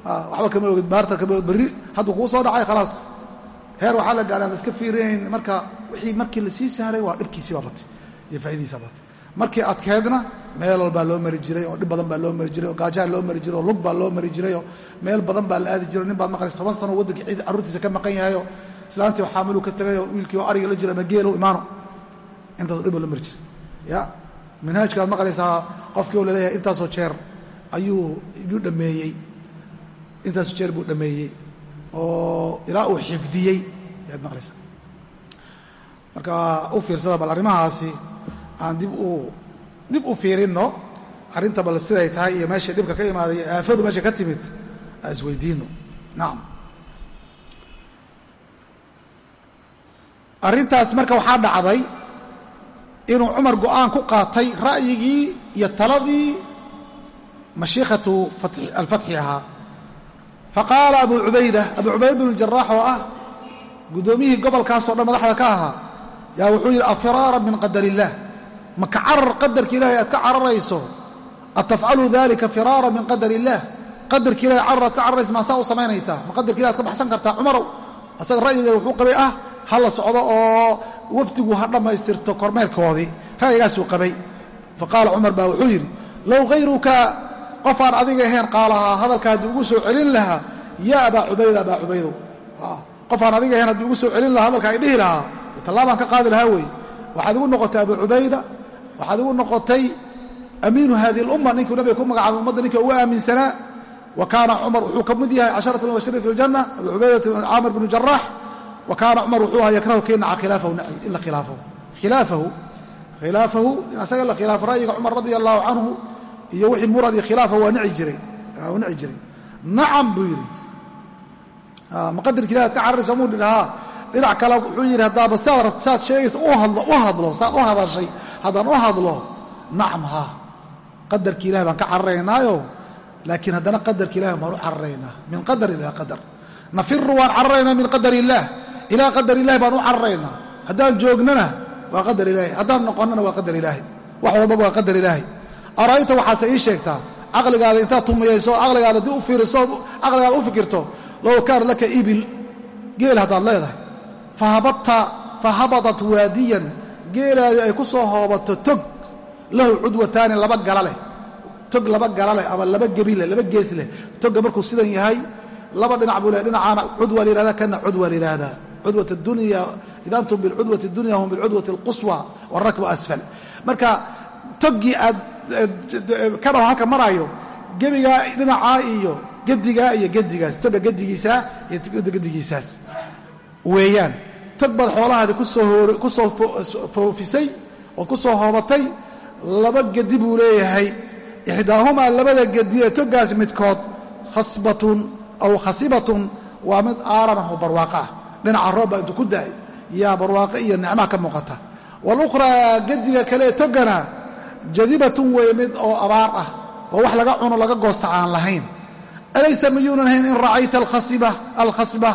waxba kama ogid baarta kama ogid berri hadduu kuu soo dhacay khalaas. Heer waxaa la gaadha aan iska fiirinayn marka wixii markii la sii sahlay waa dhibkiisii baa batay iyo faa'idiisa batay. Markii adkeedna meel walbaa loo mari jiray oo dhib badan baa loo mari jiray oo gaajaa loo mari jiray oo lug baa loo mari jiray oo meel badan baa la aadi jiray nin baad maqlaysa toban sano waddankii ciid carruurtiisa ka maqan yahayoo islaantii oo xaamilu ka tegayoo wiilkii oo ariga la jira ama geelow imaano. Intaasoo dhib oo la mari jiray. Ya manhaajka aad maqlaysaa qofkii oo la leeyahay intaasoo jeer ayuu igu dhammeeyey intaasoo jeer buu dhammeeyey oo ilaa uu xifdiyey. Ayaad maqlaysaa. Marka u fiirsada bal arrimahaasi aan dib u dib u fiirinno arrinta bal siday tahay iyo meesha dhibka ka imaaday iyo aafadu meesha ka timid aan isweydiinno. Nacam arrintaas marka waxaa dhacday inuu cumar go'aan ku qaatay ra'yigii iyo taladii mashiikhatu alfatxi ahaa faqaala abu cubayda abu cubayda bn jaraax oo ah guddoomiyihii gobolkaasoo dhan madaxda ka ahaa. Yaa wuxuu yidhi afiraaran min qadar illaah ma ka carar qadarka ilahay aad ka cararayso? Atafcalu dalika firaara min qadar illaah qadarka ilahay carar aad ka cararaysa maasaa u samaynaysaa? Ma qadarka ilahi ad ka baxsan kartaa? Cumarow asaga ra'yigeeda wuxuu qabay ah ha la socdo oo wafdigu ha dhammaystirto kormeerkoodii. Ra'yigaasuu qabay. Fa qaala cumar baa wuxuu yidhi low hayruka qof aan adiga ahayn qaalahaa hadalka haddii ugu soo celin lahaa yaa abaa cubayda abaa cubaydow qofaan adiga ahayn haddii ugu soo celin lahaa hadalka ay lahaa tallaabaan ka qaadi lahaa weeye. Waxaad igu noqotay abu cubayda waxaad igu noqotay amiinu hadihi lumma ninkuu nabiga ku magacaabay ummadda ninka ugu aaminsanaa. Wa kaana cumar wuxuu ka mid yahay casharatu mubashirin fi ljanna abu cubaydata caamir bnu jaraax wa kaana cumar wuxuu ahaa yakrahu kii naca khilaafahu in la khilaafahu. Khilaafahu khilaafahu in asaga la khilaafo ra'yiga cumar radia allahu canhu iyo wixii muran iyo khilaafa waa nici jiray. Waa nici jiray. Nacam buu yidhi. Maqadarka ilahi ad ka cararaysa muu dhidhahaa dhinac kale wuxuu yidhi haddaaba saad sheegaysa u hadlo saad u hadashay haddaan u hadlo. Nacam haa. Qadarki ilahi baan ka cararaynaayo laakiin haddana qadarka ilahi baan u cararaynaa. Min qadar ilaa qadar. Nafiru waan cararaynaa min qadar illaah. Ilaa qadar ilahi baan u cararaynaa. Haddaan joognana waa qadar ilaahi haddaan noqonnana waa qadar ilaahi wax walbaba waa qadar ilaahi ara'ayta waxaadse ii sheegtaa caqligaada intaad tumiyayso caqligaada dib u fiiriso caqligaada u fikirto low kaana laka ibil geel haddaad leedahay. Fa habadat waadiyan geelaadii ay ku soo hoobato tog lahu cudwataani laba gala leh. Tog laba gala leh ama laba gebi leh laba gees leh. Togga markuu sidan yahay laba dhinac buu leh dhinacaana cudwa la yihahda kana cudwa la yihahdaa cudwat dunya ida antum bilcudwati dunya hum bilcudwati alquswa warakbu asfal. Marka toggii aad kana halka maraayo gebigaa dhinacaa iyo gedigaa iyo gedigaas toga gedigiisaa iyo gedigiisaas. Weeyaan tog baad xoolahaadi ku soo foofisay ood ku soo hoobatay laba gedi buu leeyahay. Ixdaahumaa labada gedi ee togaas midkood khasbatun aw khasibatun waa mid aaranah oo barwaaqo ah. Dhinaca roobba intuu ku da'ay yaa barwaaqo iyo nicmaha ka muuqata. Walukhraa gediga kale ee togana jadibatun weeye mid oo abaar ah oo wax laga cuno laga goosta aan lahayn. Alaysa miyuunan hayn in racayta alkhasba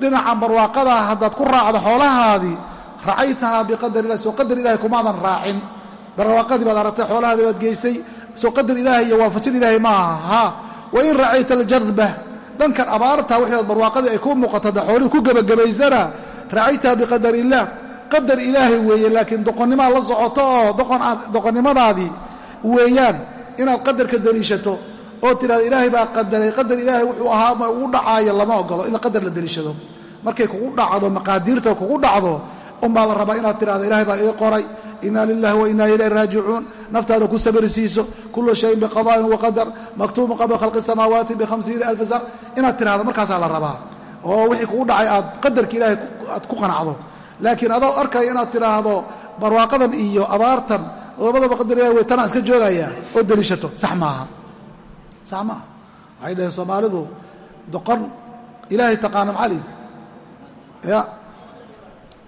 dhinaca barwaaqadaa haddaad ku raacdo xoolahaadii racaytahaa biqadar ilahi soo qadar ilahay kumaadan raacin. Barwaaqadii baad aragtay xoolahaadii baad geysay soo qadar ilaahay iyo waafajin ilaahay maaha haa wa in racayta aljadba dhankan abaarta wixaad barwaaqadii ay ku muuqato da xoolihii ku gebagabaysana racaytaha biqadar illaah qadar ilaahay weeye laakiin doqonnimaa la socoto oo doqonnimadaadii weeyaan inaad qadarka daliishato oo tidhahda ilaahay baa qadaray qadar ilaahay wuxuu ahaa ma ugu dhacaayo lama ogolo in qadar la deliishado. Markay kugu dhacdo maqaadiirta kugu dhacdo unbaa la rabaa inaad tidhahdo ilahay baa ii qoray inna lilahi wa ilayhi raajicuun. Naftaada ku sabarsiiso kullu shayin biqada'in waqadar maktuubun qabla khalqi samaawaati bihamsiina alfi san inaad tidhahdo markaasaa la rabaa. Oo wixii kugu dhacay aad qadarka ilaahay aad ku qanacdo laakiin adoo arkaya inaad tidhaahdo barwaaqadan iyo abaartan labadaba qadar ilahay way tanaan iska joogayaa oo deliishato. Sax maaha. Sax maaha. Waxay dhaheen soomaalidu doqon ilaahay taqaana macalid ya.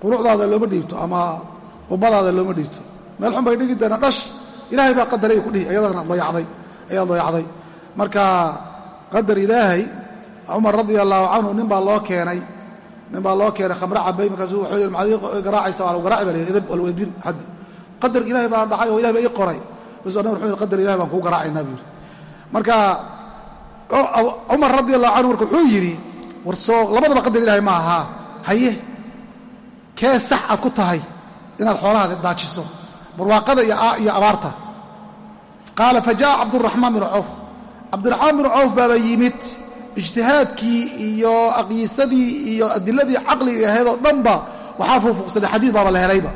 Qurucdaada looma dhiibto ama ummadaada looma dhiibto. Meel xun bay dhigi doonaa dhash ilaahay baa qadaray ku dhihi. Ayadana dayacday ayaa dayacday marka qadar ilaahay cumar radia allahu canhu nin baa loo keenay nin baa loo keenay khamre cabay yidhi maxaad garaacaysa waa lagu garaaci baa edab alwedbin xaddi qadar ilahay baa dhacay oo ilahay baa ii qoray. Bas annaga wuxuu qadar ilahay baan kuu garaacaynaa buu yidhi marka cumar radia allahu canhu marka wuxuu yidhi war soo labadaba qadar ilahay ma ahaa haye kee sax aad ku tahay inaad xoolahaada daajiso. Barwaaqada iyo abaarta. Qaala fa jaءa cabduraxmaan cawf. Cabdiraxmaan binu cawf baaba yimid ijtihaadkii iyo aqyisadii iyo adiladii caqliga ahayd oo dhanba waxaa fuufuqsaday xadiid baaba la helayba.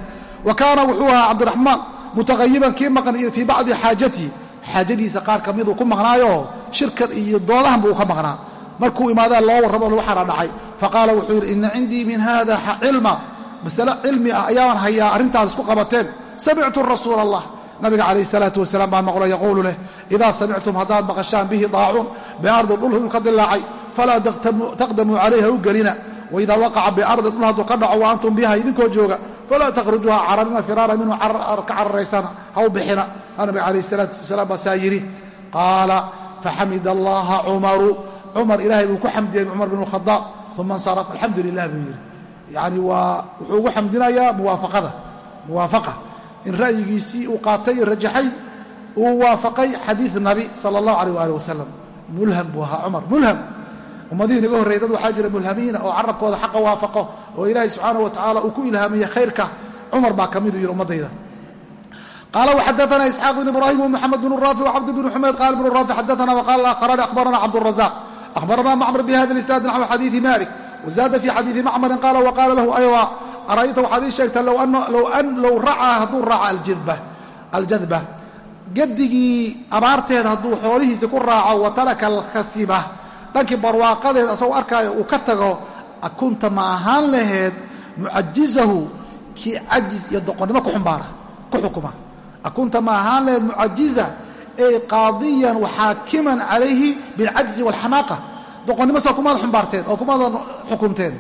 Wa kaana wuxuu ahaa cabdiraxmaan mutaqayiban kii maqan fii bacdi xaajatihi xaajadiisa qaar ka miduu ku maqnaayoo shirkan iyo doodahan buu ka maqnaa. Markuu imaadaa loo warramo waxaana dhacay. Faqaala wuxuu yidhi ina cindii min hada cilma. Masale cilmi ah ayaan hayaa arrintaad isku qabateen. Samictu rasuula allah nabiga calayh salaatu wasalaam baan maqlo yaquulu leh idaa samictum haddaad maqashaan bihi daacuun biardin dhul inuu ka dilaacay falaa taqdamuu calayha u gelina waidaa waqaca biardin dhul hadduu ka dhaco wa antum biha idinkoo jooga falaa takhrujuuha cararina firaara minhu ka cararaysana ha u bixina. Nabiga calayh salaatu wasalaam baa saa yidhi qaala faxamid allaha cumaru cumar ilaahay buu ku xamdiyey cumar bn khadaab uma insaraf alxamdu lilah buu yidhi. Yacni waa wuxuu ugu xamdinayaa muwaafaqada muwaafaqa in ra'yigiisii uu qaatay rajaxay uu waafaqay xadiid nabi sala allahu alayh waali wasalam mulham buu ahaa cumar mulham. Ummadihii naga horreyay dad waxaa jira mulhamiina oo carabkooda xaqa waafaqo oo ilaahay subxaanahu wa tacala uu ku ilhaamaya khayrka. Cumar baa ka miduu yidhi ummaddayda qala wxadaana isxaaq bn ibrahim wmxamed bn raafi wcabd bn xumayd qala bn raafi xadaana wqala akharani akhbarana cabdurazaq akhbarana macmar bihada isnaad naxw xadiidi malik wazaada fi xadiidi macmarin qaala waqaala lahu ayda ara'ayta waxaad ii sheegtaa low racaa hadduu raaca aljadba gadigii abaarteed hadduu xoolihiisa ku raaco wa taraka alkhasiba. Dhankii barwaaqadeed asagoo arkaayo uu ka tago akunta ma ahaan laheed mucajizahu kii cajis iyo doqonnimo ku xukuma. Akunta ma ahaan laheed mucajiza ey qaadiyan waxaakiman calayhi bilcajzi waalxamaaqa doqonnimo saa kumaad xumbaarteen oo kumaadan xukumteen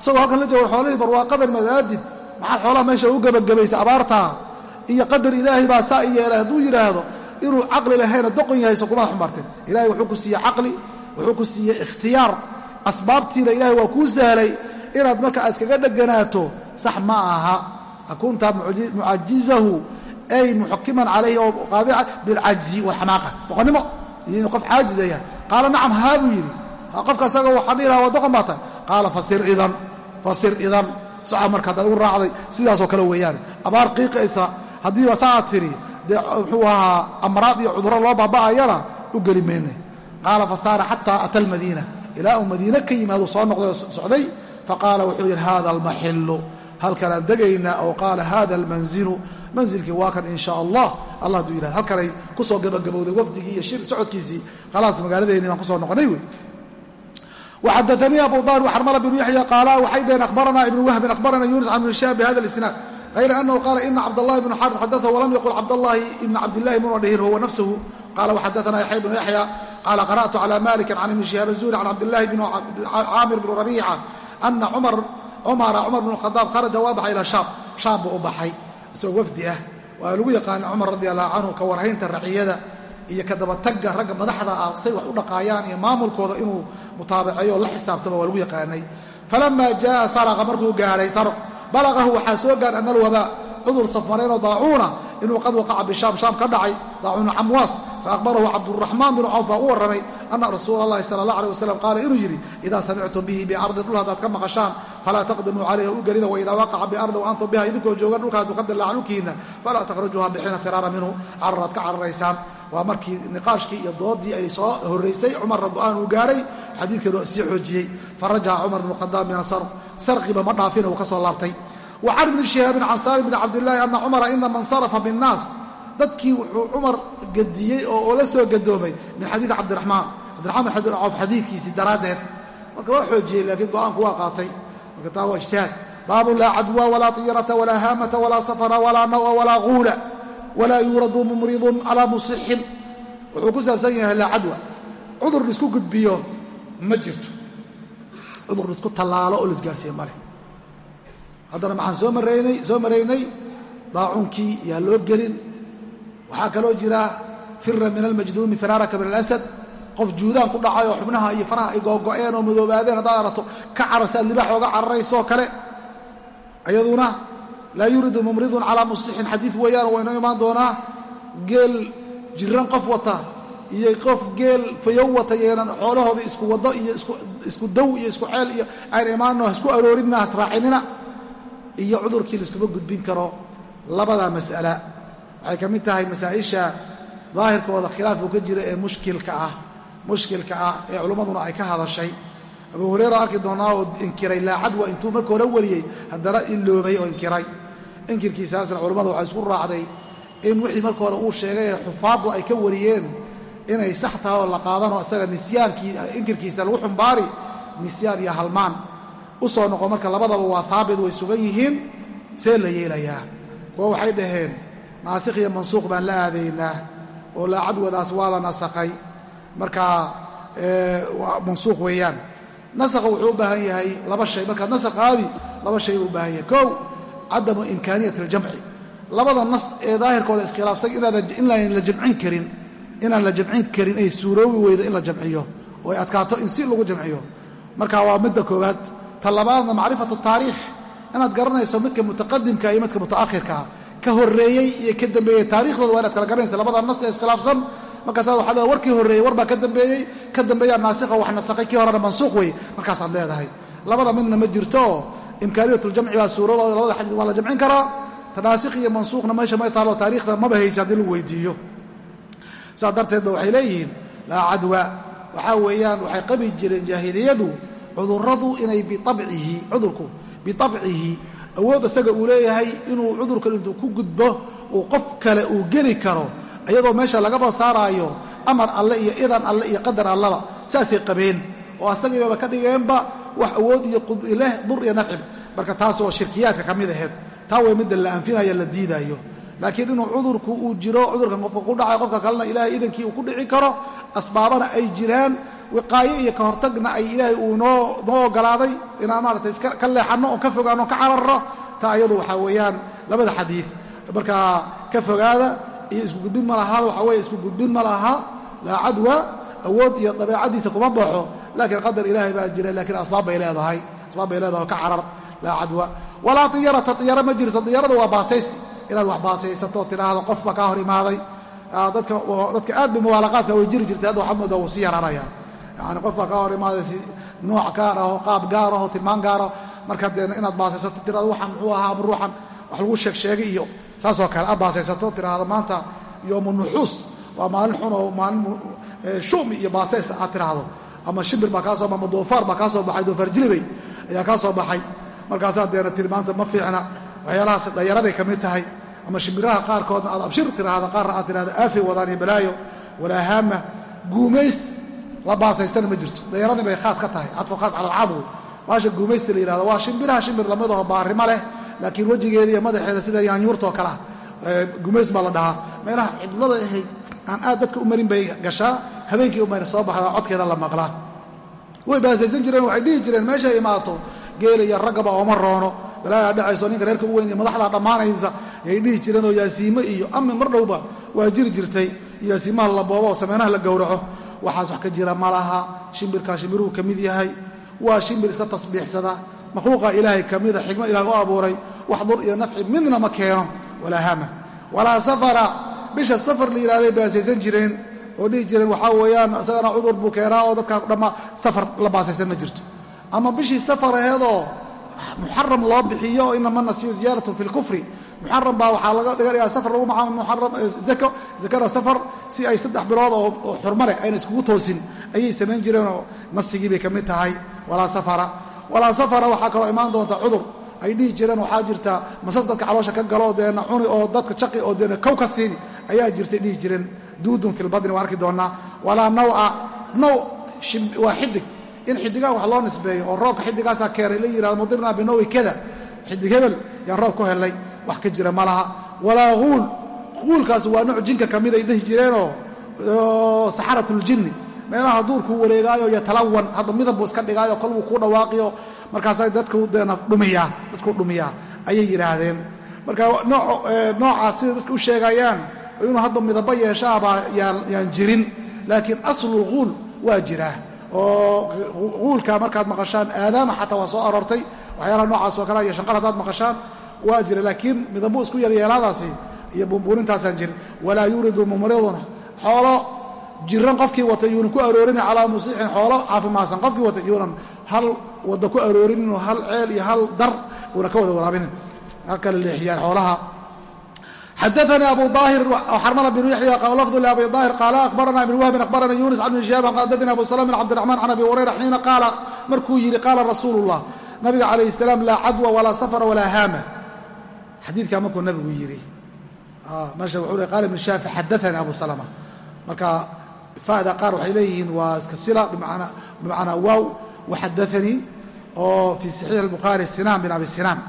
isagoo halkan la joogo xoolihii barwaaqadan madaadid. Maxaad xoolaha meesha u gebagabaysa abaartaa iyo qadar ilaahay baa saa yeelay hadduu yidhaahdo inuu caqli lahayna doqon yahay so kumaad xumbaarteen ilahay wuxuu ku siiyey caqli wuxuu ku siiyey ikhtiyaar. Asbaabtiina ilahay waa kuu sahlay inaad marka iskaga dheganaato sax ma aha. Akunta mucajizahu ay muxkiman calayhi oo qaadica bilcajzi walxamaaqa doqonnimo. Iyo qof caajiza yahay qaala nacam haa yidhi. Qofka asaga waxaa dhihi lahaa waa doqon baa tahay. Qaala fasir idan fasir idan soca marka haddaad igu raacday sidaasoo kale weeyaan. Abaar qiiqaysa haddiiba saaad tiri dee muxuu ahaa amraad iyo cudurro loo baaba'ayana u geli mayne qaala fasaara xataa ata almadiina. Ilaa uu madiine ka yimaadu soo noqday socday faqaala wuxuu yidhi hada almaxilu halkanaan degaynaa oo qaala hada almanzilu. Manzilkii waa kan in sha allah. Allah hadduu yidhahdo halkanay ku soo gabagabowday wafdigii iyo shir socodkiisii. Khalaas magaaladeenni baan ku soo noqonay wey wxadaanii abu dahr xarmla bnu yaxya qaala waxay dhaheen abarana ibnu wahbin abarana yunus an ibn hisham bhada isnaad ayra anahu qaala ina cabdlahi bn xaari xadaثa walam yaqul cabdlahi ibn cabdilahi muna dhihin huwa nafsuhu qaala waxadaana yaxya bnu yaxya qaala qara'tu cla maliki can ibni shihaab zuhri can cabdilahi bn caamir bn rabiica ana cumara cumar bn khadaab kharaja waa baxay ilaa shaam shaam buu u baxay isagoo wafdi ah. Waa lagu yaqaana cumar radi allahu canhu ka warhaynta raciyada iyo ka dabatagga ragga madaxda ah say wax u dhaqaayaan iyo maamulkooda inuu mutaabaceeyo oo la xisaabtama waa lagu yaqaanay. Falamaa jaaa saraqa markuu gaadhay sarq balaqahu waxaa soo gaadh ana alwabaa cudur safmareenoo daacuuna inuu qad waqaca bishaam shaam ka dhacay daacuuna camwaas faaqbarahu cabduraxmaan binu cawf baa u warramay ana rasuula allahi sala allah aleh wasalam qaala inuu yidhi idaa samictum bihi biardin dhul haddaad ka maqashaan falaa taqdimuu calayha u gelina waidaa waqaca biardi wa antum biha idinkoo jooga dhulka hadduu ka dilaacan dhulkiinna falaa takhrujuuha bixina firaara minhu cararaad ka cararaysaan waa markii niqaashkii iyo doodii ay soo horraysay cumarna go'aan uu gaadhay xadiidkan waa sii xoojiyey. Farajaca cumar bnu khadaab min asar sarqiba ma dhaafina uu ka soo laabtay. Wa ibni shihaabin can saalim bni cabdillaahi ana cumara inama insarafa binnaas. Dadkii wuxuu cumar gadiyey oo la soo gadoomay min xadiidi cabdiraxmaan. Cabdiraxmaan bin cawf xadiidkiisii daraaddeed. Marka waa xoojiyey laakiin go'aanku waa qaatay. Marka taa waa ijtihaad. Baabun laa cadwa walaa tiyarata walaa haamata walaa safara walaa nawa walaa quula walaa yuuradu mumridun calaa musixin wuxuu ku saabsan yahay laa cadwa. Cudur la isku gudbiyo ma jirto. Cudur la isku tallaalo oo laisgaarsiiyo male haddana maxaan soo maraynay soo maraynay daacunkii yaa loo gelin. Waxaa kaloo jira fira min almajduumi firaaraka min alasad. Qof juudaan ku dhacay oo xubnaha iyo faraha ay googo'een oo madoobaadeen haddaad arato ka cararsaad libaax ooga cararaysoo kale. Ayaduna laa yuridu mumridun calaa musixin. Xadiid weeyaan waa inoo imaan doonaa geel jiran qof wata iyo qof geel fayow wata yeenan xoolahooda isku waddo iyo isku daw iyo isku ceel iyo ayna imaanno hasku aroorinna hasraacinina iyo cudurkii laiskuma gudbin karo. Labadaa mas'ala waxay ka mid tahay masaa'isha daahirkooda khilaafku ka jira ee mushkilka ah mushkilka ah ee culummaduna ay ka hadashay. Abu hureyra arki doonaa oo inkiray laa cadwa intuu marka hore wariyey haddana iloobay oo inkiray inkirkiisaasna culammada waxaa isku raacday in wixii marka hore uu sheegay ee xufaaddu ay ka wariyeen inay sax tahay oo la qaadanoo isaga nisyaankii inkirkiisa lagu xumbaari nisyaan iyo halmaan. U soo noqo marka labadaba waa haabit way sugan yihiin see la yeelayaa. Kuwa waxay dhaheen naasikh iyo mansuuq baan la aadaynaa oo laa cadwadaas waa la nasakhay. Marka mansuuq weeyaan. Nasakha wuxuu u baahan yahay laba shay. Markaad nasakh aadi laba shay buu u baahan yahay. Kow cadamu imkaaniyat aljamci labada nas ee daahirkooda iskhilaafsan inaan la jamcin karin inaan la jamcin karin ay suuroobi weydo in la jamciyo oo ay adkaato in si lagu jamciyo marka waa midda koowaad ta labaadna macrifatu taariikh inaad garanayso midka mutaqadimka iyo midka mutaakhirkaa ka horreeyey iyo ka dambeeyey taarikhdooda waa inaad kala garanaysa labada nas ee iskhilaafsan markaasaad waxaad leedahay warkii horreeyey war baa ka dambeeyey ka dambeeyaa naasikha wax nasakhay kii horena mansuuq wey markaasaad leedahay labada midna ma jirto imkaaniyatuljamci baa suuradooda labada xadiid waa la jamcin karaa. Ta naasikh iyo mansuukhna meesha may taalo taariikhda maba haysa haddii lagu weydiiyo. Saas darteed ba waxay leeyihiin laa cadwa. Waxaa weeyaan waxay qabi jireen jaahiliyadu cudurradu inay biabcihi cudurku biabcihi awood isaga uu leeyahay inuu cudurkan intuu ku gudbo uu qof kale uu geli karo iyadoo meesha lagaba saaraayo amar alle iyo idan alle iyo qadar allaba saasay qabeen. Oo asagiibaba ka dhigeenba wax awood iyo leh dur iyo nafcib marka taasoo shirkiyaadka ka mid aheed taa way midda la anfinayo la diidaayo. Laakiin inuu cudurku uu jiro cudurkan qofka ku dhacay qofka kalena ilaahay idankii uu ku dhici karo asbaabana ay jiraan wiqaayo iyo ka hortagna ay ilaahay uu noo noo ogolaaday inaan maaratay iska ka leexanno oon ka fogaano ka cararro taa iyadu waxaa weeyaan labada xadiid markaa ka fogaada iyo isku gudbin ma laha waxaa weeye isku gudbin ma laha laa cadwa awood iyo dabeecadiisa kuma baxo laakiin qadar ilaahay baa jira laakiin asbaab bay leedahay. Asbaab bay leedahay ka carar laa cadwa. Walaa diyarata diyaro ma jirto. Diyarada waa baasays. Inaad wax baasaysato tidhaahdo qof baa kaa hor imaaday. Dadka dadka aad bay mubaalaqaadka way jiri jirtay. Hadda waxaad moodaa wuu sii yaraanayaan. Yani qof baa kaa hor imaaday si nooc gaar aho qaab gaar aho tilmaan gaaro marka dee inaad baasaysato tirahdo waxaan muxuu ahaa ama ruuxan wax lagu sheeg sheegay iyo saasoo kale. Aad baasaysato tiraahdo maanta yoomu oo ama shimbir baa kaa soo ama doofaar baa kaa soo baxay doofaar jilibay ayaa kaa soo baxay. Markaasaa deena tiri maanta ma fiicna waxyaalahaas dayaraday ka mid tahay ama shimbiraha qaarkoodna aad abshir tiraahda qaarna aad tirahda aafay wadaan iyo balaayo walaa haama guumays la baasaystana ma jirto. Dayaradii bay khaas ka tahay cadfu khaas cala alcaam wey baasha guumaysta la yihahdo waa shimbiraha shimbir la mid aho baarimo leh laakiin wejigeeda iyo madaxeeda sida yaanyuurtoo kale ah gumays baa la dhahaa. Meelaha cidlada ahayd aan aad dadka u marin bay gashaa habeenkii umayna soo baxdaa codkeeda la maqlaa way baasaysan jireen waxay dhihi jireen meeshay imaato geela iyo raggaba ooma roono. Balaayaa dhacayso ninka reerka u weyn iyo madaxdaa dhammaanaysa. Ayay dhihi jireenoo yaasiimo iyo amni mar dhowba waa jiri jirtay. Yaasiimaha la boobo oo sameynaha la gowraco waxaas wax ka jira ma laha. Shimbirkaa shimbiruhu ka mid yahay. Waa shimbir iska tasbiixsada. Makhluuqa ilaahay ka mida xikmo ilahay u abuuray. Wax dur iyo nafci midna ma keeno. Walaa hama walaa safara. Bisha safar la yidhahday baasaysan jireen oo dhihi jireen waxaa weeyaan isagana cudur buu keenaa oo dadkaa dhamma safar la baasaysan ma jirto. Ama bishii safar aheedoo muxaram loo bixiyo oo inama nasiyu ziyaaratun fi lkufri muxaram baa waxaa laga dhiga safar lagu magacaabo muxaram zako zakada safar si ay saddex bilood oo xurmo leh ayna iskugu toosin. Ayay samayn jireenoo nasigii bay ka mid tahay. Walaa safara. Walaa safara waxaa kaloo imaan doonta cudur. Ay dhihi jireen waxaa jirta masas dadka caloosha ka galo deena cuni oo dadka jaqi oo deena kow ka siini ayaa jirtay dhihi jireen duudun fi lbadni waa arki doonnaa. Walaa nawa naw waa xidig. In xidigaha wax loo nisbeeyo oo roobka xidigaasaa keenay la yihahdo mudirnaa binawi kada. Xidig hebel yaan roob ku helay wax ka jira ma laha. Walaa huul huulkaas waa nooc jinka ka mid ay dhihi jireenoo saxaratuljinni meelaha duurkuu wareegaayo yatalawan hadda midab buu iska dhigaayo kolbuu kuu dhawaaqiyo markaasa dadku deena dhumiyaa dadkuu dhumiyaa. Ayay yidhaahdeen marka noocaas sida dadka u sheegayaan inuu hadba midabo yeeshaabaa yaan jirin laakiin aslu huul waa jiraa oo huulka markaad maqashaan aadaama xataa waa soo aroortay waxyaalaha noocaas oo kale iyo shanqal haddaad maqashaan waa jira laakiin midabuu isku yaryeelaadaasi iyo buunbuunintaasaan jirin. Walaa yuridu mumridun xoolo jiran qofkii wata yuunan ku aroorini calaa musiixin xoolo caafimaadsan qofkii wata yuunan hal wadda ku aroorinin hal ceel iyo hal dar uuna ka wada waraabinin ha kala leexiyaan xoolaha xadaanii abu daahir xarmala binu yaxya lafdu liabi daahir qaala akhbarana ibn wahbin akhbarana yunis can ibn shihaab xadanii abu salam bin cabdiraxmaan can abi hurayra xiina qaala markuu yidhi qaala rasuulu llah nabiga calayh salaam laa cadwa walaa safara walaa haama xadiidkaa markuu nabigu yidhi meesha wuxuu le qala ibn shihaab faxadaanii abu salama marka faada qaar waxay leeyihiin waa iska sila bimacnaa waaw waxadaanii oo fii saxiix albukhaari sinaan bin abi sinaan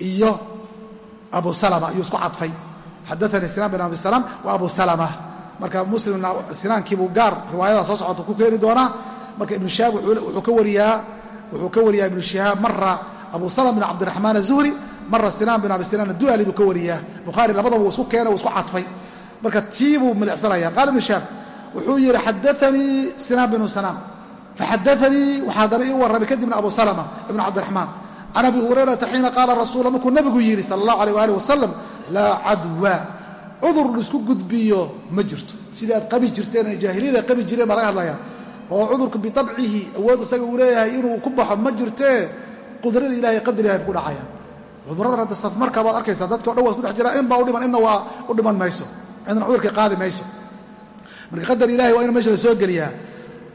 iyo abu salama ayuu isku cadfay. Xadaanii sinaan bin abi salam wa abu salama. Marka muslimna sinaankiibuu gaar riwaayada soo socota ku keeni doonaa marka ibnu shihaab wuxuu ka wariyaa wuxuu ka wariyaa ibnu shihaab mara abu salam bin cabdiraxmaan azuhri mara sinaan bin abi sinaan aduali buu ka wariyaa. Bukhaari labadaba wuu isku keena wuu isku cadfay. Marka tii buu milicsanaya qaala ibnu shihaab wuxuu yidhi xadaanii sinaan binu sanaan faxadaanii waxaa haddana ii warramay kadibna abu salama ibnu cabdiraxmaan can abi hurayrata xiina qaala rasuula markuu nabigu yidhi sala allahu aleyh waali wasalam laa cadwa. Cudur la isku gudbiyo ma jirto. Sidaad qabi jirteen ee jaahiliyada qabi jireen baa laga hadlaya oo cudurka bitabcihi awood isaga uu leeyahay inuu ku baxo ma jirtee qudrada ilahay qadrigahay ku dhacaya. Cuduradan hadda safmarka baad arkaysaa dadka o dhan waa isku dhex jiraa in baa u dhiman inna waa u dhiman mayso. Cidna cudurkii qaadi mayso. Marka qadar ilahay waa in meesha la geliyaa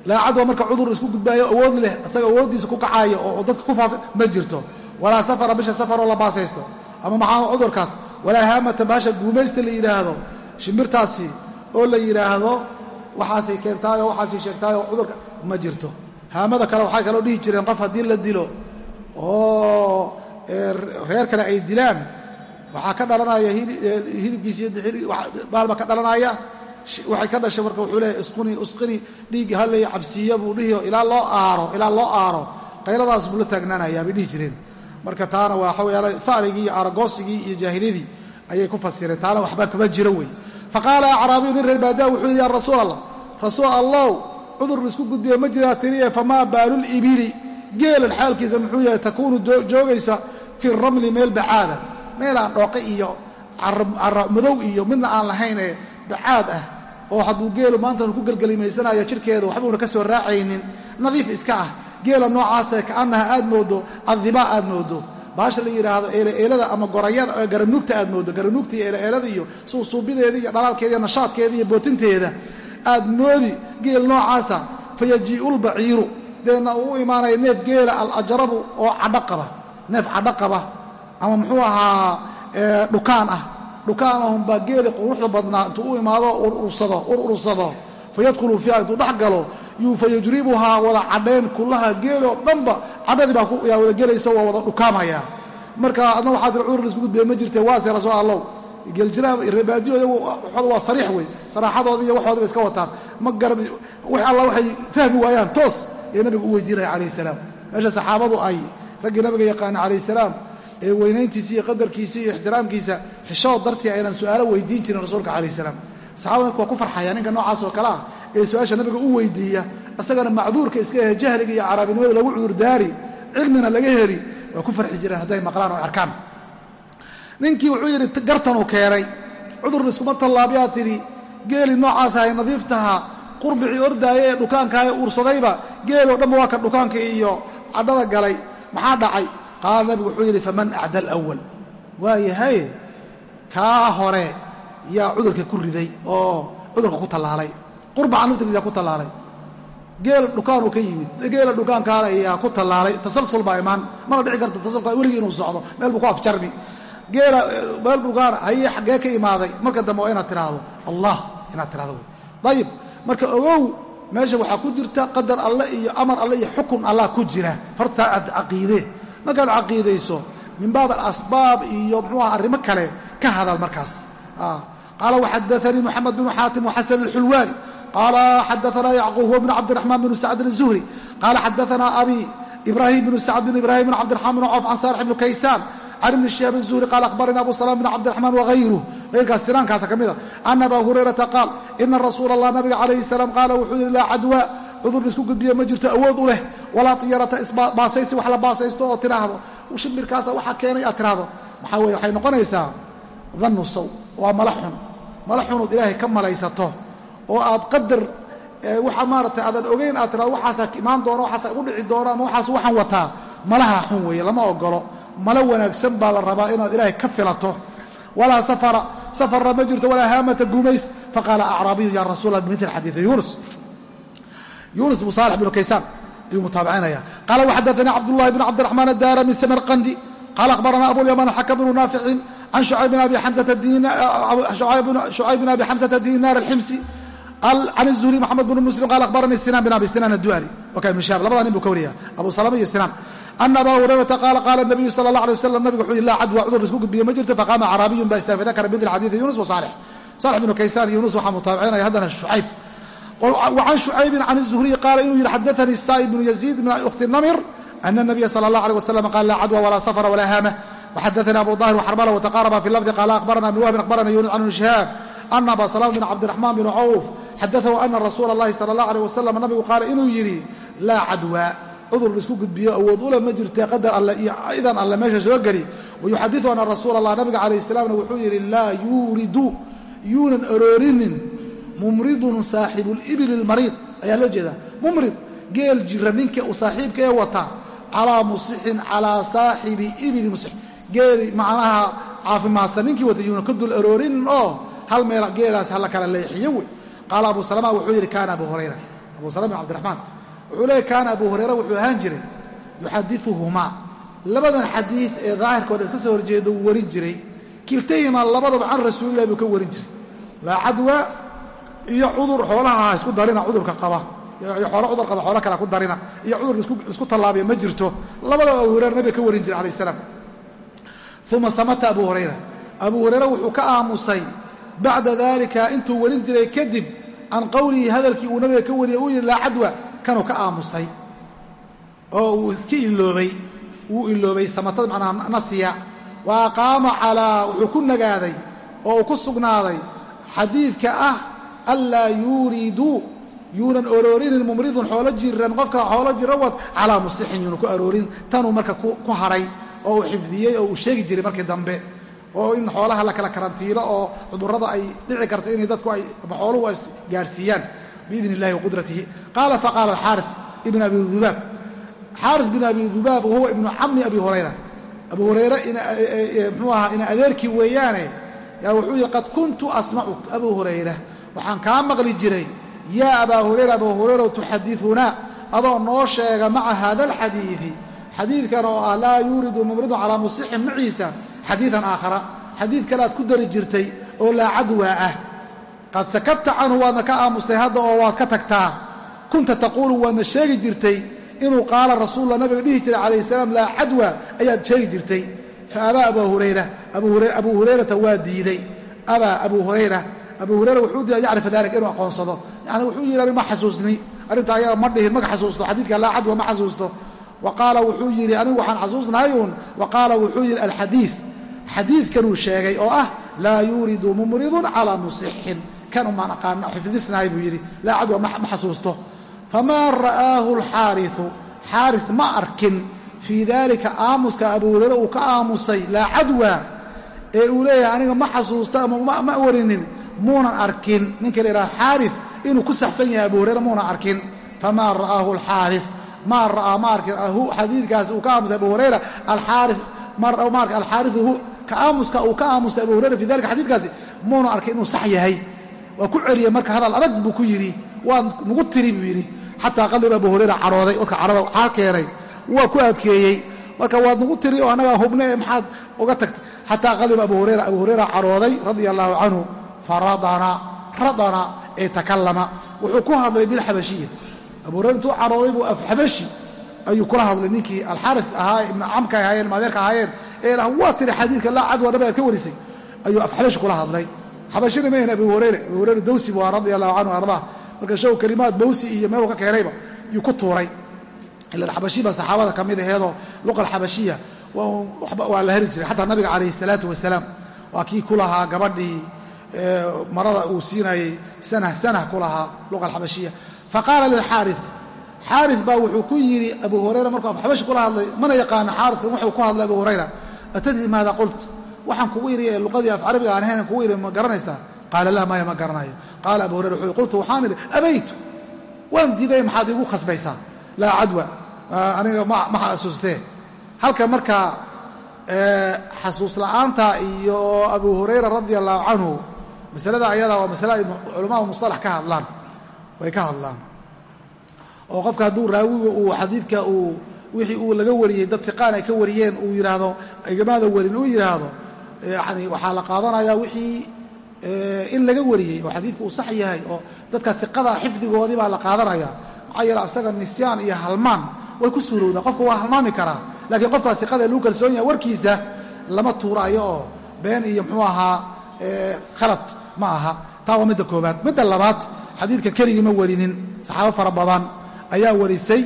laa cadwa marka cudur isku gudbaayo awood leh isaga awooddiisa ku kacaayo oo dadka ku ma jirto. Walaa safara bisha safaroo la baasaysto. Ama maxaa cudurkaas? Walaa haamata baasha guumaysta la yidhaahdo shimbirtaasi oo la yidhaahdo waxaasay keentaayoo waxaasay sheegtaayoo cudurka ma jirto. Haamada kale waxay kaloo dhihi jireen qof haddii la dilo oo reer kale ay dilaan waxaa ka dhalanaya hilibkiisbaalba ka dhalanaya waxay ka dhashay marka wuxuu leeyahy isquni isqini dhiigga hallay cabsiiya buu dhihiyo ilaa loo aaro ilaa loo aaro. Qayladaas buu la taagnaanayaa bay dhihi jireen. Marka taana waxa weeyaan farigii iyo aragoosigii iyo jaahiliyadii ayay ku fasireen taana waxba kama jiro wey. Faqaala acraabiyu nin reer baadiya wuxuu yidhi ya rasuul allah rasuul allow cudur isku gudbiya ma jiraa tiriye famaa baalul ibili geelan xaalkiisa muxuu yahay takuunu joogaysa fi ramli meel bacaada meel aan dhooqe iyo cara madow iyo midna aan lahaynee bacaad ah oo hadduu geelu maantanu ku gelgelimaysanayo jidhkeeda waxbuuna ka soo raacaynin. Nadiif iska ah. Geela noocaasee kaannaha aad moodo adibaa aad moodo. Baasha la yidhaahdo eeleelada ama gorayada garanuugta aad moodo. Garanuugta iyo eeleelada iyo suusuubideeda iyo dhalaalkeeda iyo nashaadkeeda iyo bootinteeda. Aad moodi geel noocaasa. Fa yajii'ulbaciiru deedna uu u imaanaya neef geela alajrabu oo cadho qaba. Neef cadho qaba. Ama muxuu ahaa dhukaan ah dhukaanahum baa geeli quruxda badnaa intuu u imaado urursado ur urursado fa yadkhulu fiiha intuu dhex galo fa yujribuhaa wada cadhayn kullaha geeloo dhanba cadhadii baa wada gelaysa waa wada dhukaamaya. Marka adna waxaa tiri cudur la isku gudbiya ma jirte waase rasuul allow. Geeljiraha reebaadiyo iyagu waxooda waa sariix wey. Saraaxadooda iyo waxooda bay iska wataan. Ma garan wax alla waxay fahmi waayaan toos ee nabiga u weydiinaya calayhi salaam. Meesha saxaabadu ay raggii nabiga yaqaana calayhi salaam ee weynayntiisa iyo qadarkiisa iyo ixtiraamkiisa xishood dartii aynan su'aalo weydiin jirin rasuulka calayhi salaam. Saxabada waa ku farxaya ninka noocaas oo kale ah ee su'aasha nabiga u weydiiya isagana macduurka iska yahay jahliga iyo caraabinimada lagu cudurdaari cilmina laga heli waa ku farxi jireen hadday maqlaan oo arkaan. Ninkii wuxuu yidhi gartanuu keenay. Cudur iskuma tallaabiyaa tidhi geeli noocaas ahay nadiiftaha qurbicii ordaaya ee dhukaankaah ee uursadayba geeloo dhanba waa ka dhukaanka iyo cadhada galay maxaa dhacay qaala nabigu wuxuu yidhi faman acda alawal waayahay kaa hore yaa cudurka ku riday oo cudurka ku tallaalay. Qurbaca naftigiisa ku tallaalay. Geel dhukaanuu ka yimid geela dhukaankaana ayaa ku tallaalay. Tasalsul baa imaan. Mana dhici karta tasalsulka weligii inuu socdo. Meel buu ku afjarmi. Geela meel dhukaana haye xaggee ka imaaday. Marka dambe waa inaad tiraahdo allah inaad tirahdo wey. Dayib marka ogow meesha waxaa ku jirta qadar alle iyo amar alle iyo xukun allah ku jira. Horta aad caqiidee markaad caqiidayso min baab alasbaab iyo muxuuaha arrimo kale ka hadal markaas. Qaala waxadaanii moxamed bnu xaatim waxasan alxulwaani. Qaala xadaanaa yacquub huwa bnu cabdiraxmaan bnu sacdin azuhri qaala xadaanaa abi ibraahim bnu sacd bn ibrahim bn cabdiraxmaan bn cawf can saalix bni kaysaan can ibni shihaab azuhri qaala akhbarana abu salam bn cabdiraxmaan wahayruh hayrkaas sinaankaasa ka mida ana aba hurayrata qaal ina rasuula allah nabiga calayhi salaam qaala wuxuu yidhi laa cadwa cudur la isku gudbiya ma jirto awood u leh. Walaa tiyarata isbaasaysi wax la baasaysto oo tidhaahdo shimbirkaasa waxaa keenay aad tidhaahdo maxaa weye waxay noqonaysaa dannu saw. Waa mala xun. Mala xunood ilaahay ka malaysato oo aad qadar waxa maaragtay aadan ogeyn aad tirahdo waxaasaa imaan doona waxaasaa igu dhici doona ama waxaas waxaan wataa. Malaha xun weeye lama ogolo malo wanaagsan baa la rabaa inaad ilaahay ka filato. Walaa safara safarna ma jirto walaa haamata gumays faqaala acraabiyu ya rasuul allah bimil xadiidi yuunus yuunus bnu saalix bnu kaysaan ayuu mutaabicinaya qaala waxadaanii cabdullahi bn cabdiraxmaan addaarami samarqandi qaala akhbarana abulyaman xakam bnu naaficin can shucayb bn abi xamsata dinaar alximsi can الzuhri mxamed bn muslim qala akhbaranii sinan bin abi sinan adu'ali waka ibn shihab labada nin buu ka wariya abu salama iyo sinan ana aba hurayrata qaala qaala nabiyu sala allah alay wasalam nabigu wuxuu yihi laa cadwa cudur la isku gudbiye ma jirto faqaama acraabiyun baa istaa fadakara midl xadiidi yunus wa saalix saalix bnu kaysaan yunus waxaa mutaabicinaya haddana shucayb wa can shucaybin can الzuhriyi qaala inuu yihi xadaanii saa'ib bnu yaziid min ukhti namir ana الnabiya sala allah alيh wasalam qaala laa cadwa walaa safra walaa haama وxadaثna abu ظahir وxarbala وتqاarba fi lafdi qaala akhbarana ibn wahbin akhbarana yunus can ibn shihaab ana aba salama bn cabdiraxmaan bn cawf xadaثahu ana rasuula اllahi salى اllah alيه wasalam nabigu qaala inuu yidhi laa cadwa cudur laisku gudbiyo awood ula ma jirte qadar alle iyo idan alle meesha soo geli wayuxadiثu ana rasuula allah nabiga calayh salaamna wuxuu yidhi laa yuuridu yuunan aroorinin mumridun saaxibu اlibli اlmariid ayaa loo jeedaa. Mumrid geel jira ninka uu saaxiibka ee wata calaa musixin calaa saaxibi ibli musix. Geeli macnaha caafimaadsan ninkii wata yuuna ka dul aroorinin oo hal meel geelaas hala kala leexiyo wey. Qaala abu salama wuxuu yidhi kaana abu hurayra. Abu salama bin cabdiraxmaan. Wuxuu leeyay kaana abu hurayra wuxuu ahaan jiray yuxadiuhumaa labadan xadiid ee daahirkooda iska soo horjeeda wuu warin jiray. Kiltahimaa labadaba can rasuulillahi buu ka warin jiray iyo cudur xoolaha ha isku darina cudurka qaba. Iyo xoolo cudur qaba xoolo kale ku darina. Iyo cudur isku tallaabiya ma jirto. Labadaba abu hurayra nabiga ka warin jiray alayh salaam. Uma samata abu hurayra. Abu hurayra wuxuu ka aamusay bacda dalika intuu warin jiray kadib can qowlihi hadalkii uu nabiga ka wariyay uu yidhi laa cadwa. Kanuu ka aamusay. Oo uu iska iloobay. Wuu iloobay samatada macnaha nasiya. Wa aqaama calaa wuxuu ku nagaaday. Oo uu ku sugnaaday. Xadiidka ah anlaa yuuriduu yuunan aroorinin mumridun xoolo jiran qofka xoolo jira wad calaa musixin yuunan ku aroorin tanuu marka ku hadhay oo uu xifdiyey oo uu sheegi jiray markii dambe oo in xoolaha la kala karantiilo oo cudurrada ay dhici karta inay dadku ay ama xooluhu ay gaarsiiyaan biidn illahi wa qudratihi qaala faqaala alxaari ibn abi dubaab xaari bin abi dubaab wahuwa ibnu cammi abi hurayra abu hurayre mxuu ahaa ina adeerkii weeyaane yaa wuxuu yidhi qad kuntu asmacu abu hurayra waxaan kaa maqli jiray yaa abaa hurayra abuu hurayra tuxadiunaa adoo noo sheega maca hada alxadiidi xadiidkan oo ah laa yuuridu mumridun calaa musixin maciisa xadiidan aakhara xadiid kale aad ku dari jirtay oo laa cadwaa ah. Qad sakabta canhu waadna ka aamustay hadda oo waad ka tagtaa. Kunta taquulu waadna sheegi jirtay inuu qaala rasuulula nabiga dhihi jiray calayh salaam laa cadwa ayaad sheegi jirtay. Fa abaa abaa hurayra abuu hurayrata waa diiday. Abaa abuu hurayra abuu hurayra wuxuu diiday yacrifa dalik inuu aqoonsado. Yacni wuxuu yidhi ani ma xasuusni. Arrinta ayaga ma dhihin maka xasuusto. Xadiidka laa cadwa ma xasuusto. Wa qaala wuxuu yidhi anigu waxaan xasuusnahay wa qaala wuxuu yidhi alxadiid. Xadiidkanuu sheegay oo ah laa yuuridu mumridun calaa musixin. Kan umaan aqaana xifdisnahay buu yidhi. Laa cadwa ma xasuusto. Famaa ra'aahu alxaariu xaari ma arkin. Fii dalika aamuska abuu hurayre uu ka aamusay laa cadwa. Ee uu leeyahay aniga ma xasuusto ama ma warinin muunan arkin. Ninka la yidhaha xaari inuu ku saxsan yahay abu hurayre muunan arkin. Famaa ra'aahu alxaari maa ra'aa ma arkin. Xadiidkaasi uu ka aamusay abu hurayra. Alxaari ma arkin. Alxaariu ka aamuska uu ka aamusay abu hurayra fi dalika xadiidkaasi muunan arkin inuu sax yahay. Waa ku celiyey marka hadal adag buu ku yidhi. Waa nagu tiri buu yidhi. Xataa qalbiba abu hurayra carooday dadka carada waxaa keenay. Waa ku adkeeyey. Marka waad nagu tiri oo annagaa hubne maxaad uga tagtay. Xataa qalbiba abu hurayra abu hurayra carooday radia allahu canhu faradana radana ee takallama. Wuxuu ku hadlay bilxabashiya abu hurayra intuu carooday buu afxabashi ayuu kula hadlay. Ninkii alxaari ahaa ibnu camka ahaayeen maadeerka ahaayeen ee lah waa tiri xadiidka laa cadwa nabi aad ka warisay. Ayuu afxabashi kula hadlay. Xabashina mayn abu hurayre abu hurayre dawsi buu ah radia allahu canhu ardaa. Marka show kelimaad bawsi iyo meeluu ka keenayba yuu ku tuuray. Ilan xabashi baa saxaabada ka mid aheedoo luqa alxabashiya waa la heli jiray. Xataa nabiga calayhi salaatu wasalaam waa kii ku lahaa gabadhii marada uu siinayey sanah sanah ku lahaa alxabashiya faqaala lilxaari xaari baa wuxuu ku yidhi abu hurayra markuu afxabashi kula hadlay mana yaqaana xaarikan wuxuu ku hadlay abu hurayra atadri maada qult? Waxaan kugu yidhi ee luqadii af carabiga aan ahayn kugu yidhi ma garanaysaa? Qaala lah maya ma garanayo. Qaala abu hurayra wuxuu qultu waxaan idhi abaytu waan diiday maxaad iigu khasbaysaa? Laa cadwa aniga ma xasuustee. Halka markaa xasuus la'aanta iyo abu hurayra radia allahu canhu masalada ayada waa masale ay culamaadu musalax ka hadlaan way ka hadlaan. Oo qofka hadduu raawiga uu xadiidka uu wixii uu laga wariyey dad fiqaan ay ka wariyeen uu yidhaahdo igamaada warin uu yidhaahdo yani waxaa la qaadanayaa wixii in laga wariyey oo xadiidku uu sax yahay oo dadka iqada xifdigoodii baa la qaadanaya. Maxaa yeele asaga nisyaan iyo halmaan way ku suurowdaa qofka waa halmaami karaa laakiin qofka iqada lagu kalsoon yahay warkiisa lama tuuraayo oo been iyo muxuu ahaa khalad ma aha taa waa midda koobaad midda labaad xadiidka keligii ma warinin saxaabo fara badan ayaa warisay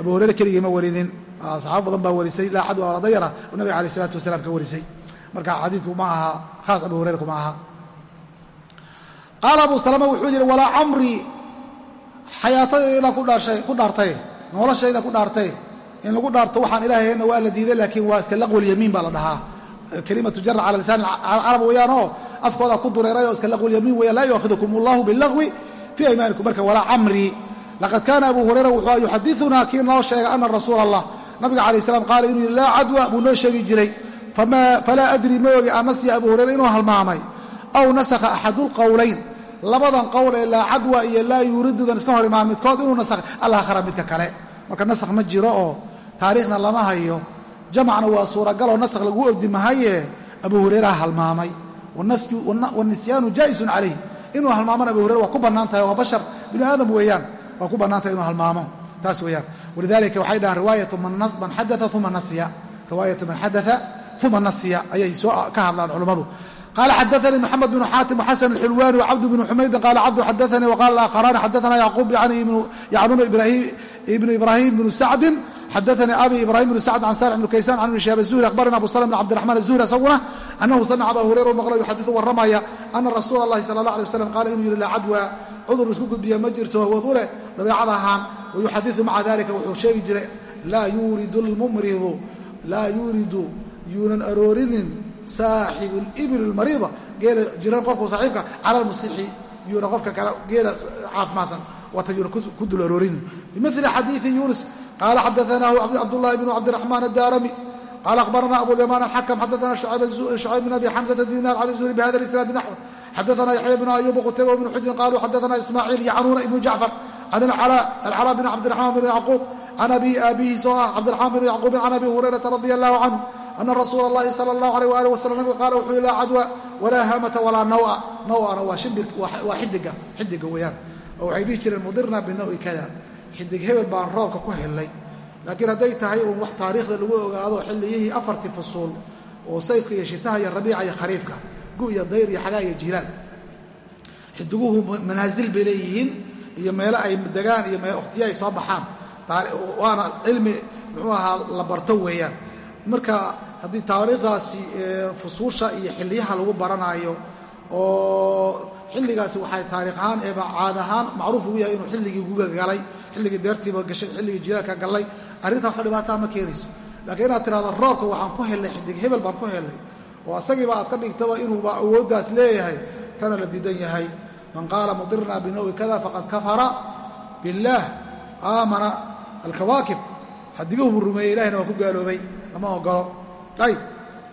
abu hurayre keligii ma warinin saxaabo badan baa warisay laa cadwa walaa dayara oo nabiga alayh isalaatu wasalaam ka warisay marka xadiidku ma aha khaas abu hurayra kuma aha qaala abu salama wuxuu yidhi walaa camrii xayaatadayda ku dhaartay noloshayda ku dhaartay in lagu dhaarto waxaan ilaahayna waa la diiday laakiin waa iska laqwalyamiin baa la dhahaa kelimatu jara cala lisaan carab weeyaan oo afkooda ku dureeray oo iska laqwalyamiin weeyaan laa yu'akhidukum allahu bilagwi fii aymaanikum marka walaa camrii laqad kaana abu hurayra wuxuu yuxadidunaa kii noo sheegay ana rasuula allah nabiga calayh salaam qaala inuu yidhi laa cadwa buu noo sheegi jiray. Falaa adri ma ogi an nasya abu hurayra inuu halmaamay? Aw nasakha axadulqowlayn labadan qowl ee laa cadwa iyo laa yuuridudan iska hor imaan midkood inuu nasakh alla akhara midka kale. Marka nasakh ma jiro oo taariikhna lama hayo. Jamacna waa suuragaloo nasakh lagu ordi mahaye abu hureyraa halmaamay wanisyaanu jaa'isun calayh inuu halmaamona abu hurera waa ku bannaan tahay waa bashar binu aadam weeyaan waa ku bannaan tahay inuu halmaamo taas weeyaan walidalika waxay dhahaan riwaayatu man xadaa uma nasiya riwaayatu man xadaa uma nasiya ayay soo ka hadlaan culammadu qala xadaanii mxamed bn xaatim xasan اxulwani wcabd bn xumaydin qala cabdu xadaanii wqala aakharani xadaana yacquub yacnuna ibnu ibrahim bnu sacdin xadaanii abi ibrahim bnu sacd can salix bn kaysan can ibn shihab zuhri akhbarana abu salm bn cabdiraxman azuhri isaguna anahu samica aba hurayra u maqlo yuxadiu warramaya ana rasuula اllahi sala allah alay waslam qaala inuu yihi laa cadwa cudur isku gudbiya ma jirto awood u leh dabeecad ahaan wayuxadiu maca dalika wuxuu sheegi jiray laa yuridu lmumridu laa yuridu yuunan aroorinin saaxibu libil lmariida geela jiran qofku saaxiibka cala lmusixi yuuna qofka kale geela caafimaadsan wata yuuna ku dul aroorin bimili xadiidi yunis qaala xadaanaahu cabdullahi bnu cabdiraxmaan addaarami qal abarana abuyaman xakm xadana shucayb bin abi xamsata dinar an zuhri bhada isnad bnaxw xadana yaxya bnu ayub qutayba bnu xujrin qaluu xadana ismaaciil yacnuuna ibnu jacfar an alcala bin cabdiraxmaan bn yacquub can abi aabihiis oo ah cabdiraxmaan bn yacquubin can abi hurayrata radi allahu canhu ana rasuula allahi sala allahu alayh waalih wasalam nabigu qaala wuxuu laa cadwa walaa hamata walaa nawa naw'ana waa shimbir waa xidiga xidiga weeyaan oo waxay dhihi jireen mudirna binawi kada xidig hebel baan roobka ku helnay laakiin hadday tahay uun wax taariikhda lagu ogaado xilliyihii afartii fusuul oo sayfka iyo shitaha iyo rabiica iyo khariifka gu iyo dayr iyo xagaa iyo jiilaan. Xidiguhu manaasil bay leeyihiin iyo meelo ay degaan iyo wakhtiya ay soo baxaan. Waana cilmi muxuu ahaa la barto weeyaan. Marka haddii taariikhdaasi fusuusha iyo xiliyaha lagu baranaayo oo xilligaasi waxay taariikh ahaan eeba caad ahaan macruuf ugu yahay inuu xilligii guga galay xilligii deertiiba gashay xilligii jilaalka gallay arrintaa wax dhibaataa ma keenayso. Laakiin inaad tirahdo roobka waxaan ku helnay xidig hebel baan ku helnay. Oo asagiiba aad ka dhigtaba inuuba awooddaas leeyahay. Tana la diidan yahay. Man qaala mudirna binawi kada faqad kafara biاllaah aamana alkawaakib. Xadiguhu rumeeyey ilahina waa ku gaaloobay lama ogolo ayb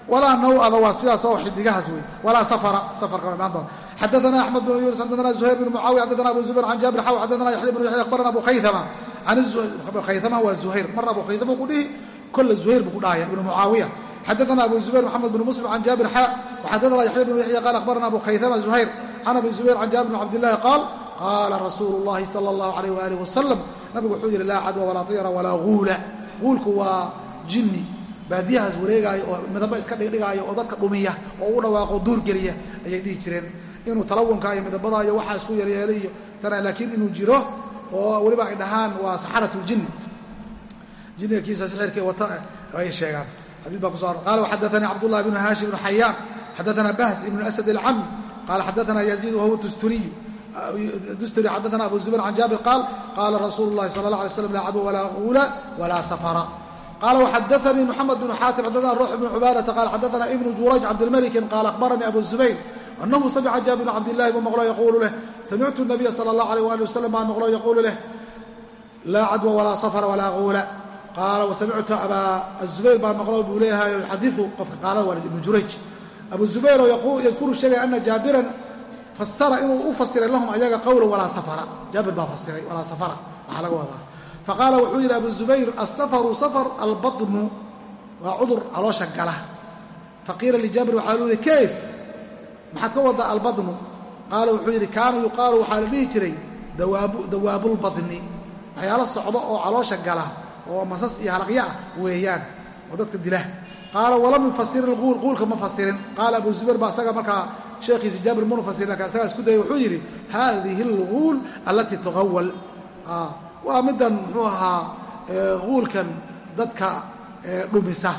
walaa nawada waa sidaas oo xidigahaas wey walaa safara safarka waa imaan doona xadaana axmed bn yunis xadaana zuhayr bn mucaawiya xadaana abu zubayr can jaabir xaw xadaana yaxya bn yaxya akhbarana abu khayama khayama waa zuhayr mar abu khayama ku dhihi kolle zuhayr buu ku dhahaya ibnu mucaawiya xadaana abu zubayr maxamed bn muslim can jaabir xa waxadaana yaxya bn yaxya qaal akhbarana abu khayama zuhayr can abi zubayr can jaabir bn cabdillahi qaal qaala rasuulu llahi sala allahu alayh waalih wasalam nabigu wuxuu yidhi laa cadwa walaa tiyara walaa guula guulku waa jinni baadiyahaas wareegaayo oo midaba iska dhigdhigaayo oo dadka dhumiya oo u dhawaaqo duurgeliya ayay dhihi jireen inuu talawunka iyo midabada iyo waxaa isku yeelyeelay iyo laakiin inuu jiro oo weliba ay dhahaan waa saxaratuljinni jinniga kiisa wata ay sheegaan. Xadii baa kuso qala xadaanii cabdullahi bnu haashim bnu xayaan xadaana bahs ibnu asad alcami qala xadaana yaziid wahuwa dusturiyu dusturi xadaana abu zubayr can jaabir qaal qaala rasuulu llahi sala allah alay slam laa cadwa walaa quula walaa safara. Qala wxadaanii mxamed bnu xaatim xadana ruux bnu cubaadata qala xadaana ibnu jurayj cabdilmalikin qaala akhbaranii abu zubayr anahu samica jaabir bn cabdillahi buu maqlo yaquulu leh samictu nabiya sala allah alayh wali wasalam baan maqlo yaquulu leh laa cadwa walaa safara walaa quula qaala wasamictu abaa azubayr baan maqlo buu leeyahay yuxadiu qofka qaalada waalid ibnu jurayj abu zubayr oo yadkuru sheegaya ana jaabiran fasara inuu u fasiray lahum ayaga qowla walaa safara jaabir baa fasiray walaa safara waxaa laga wadaa faqaala wuxuu yidhi abu zubayr asafaru safar albatnu waa cudur caloosha gala faqiila lijaabir waxaa lu yihi kayf maxaad ka waddaa albadnu qaala wuxuu yidhi kaana yuqaalu waxaa la dhihi jiray dawaabulbadni waxyaalo socdo oo caloosha gala oo masas iyo halaqyo ah weeyaan oo dadka dila qaala walam yufasir ilquul quulka ma fasirin qaala abu zubayr baa isaga markaa sheekhiisi jaabir munu fasirin laakiin isagaa isku dayay wuxuu yidhi hadihi alquul allatii tuqawal waa middan muxuu ahaa quulkan dadka dhumisa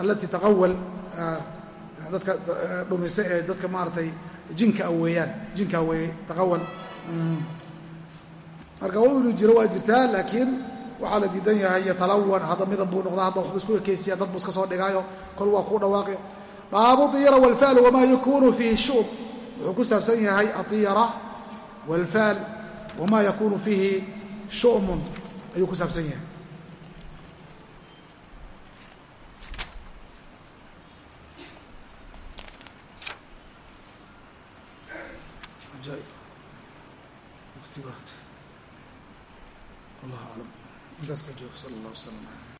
allatii taqawal dadka dhumisa ee dadka maaratay jinka a weeyaan jinkaa weeye taqawal marka wa inuu jiro waa jirtaa laakiin waxaa la diidan yahay yatalawan hadda midan buu noqdaa hadda waxbu isku ekeysiya dad buu iska soo dhigaayo kol waa kuu dhawaaqi. Baabu diyara walfaal wamaa yakunu fiihi shuub wuxuu ku saabsan yahay adiyara walfaal wamaa yakunu fiihi shu'mun ayuu ku saabsan yahay jaay waqtigaadka wallahu aclam intaas ka joogo sala allah wasalam aley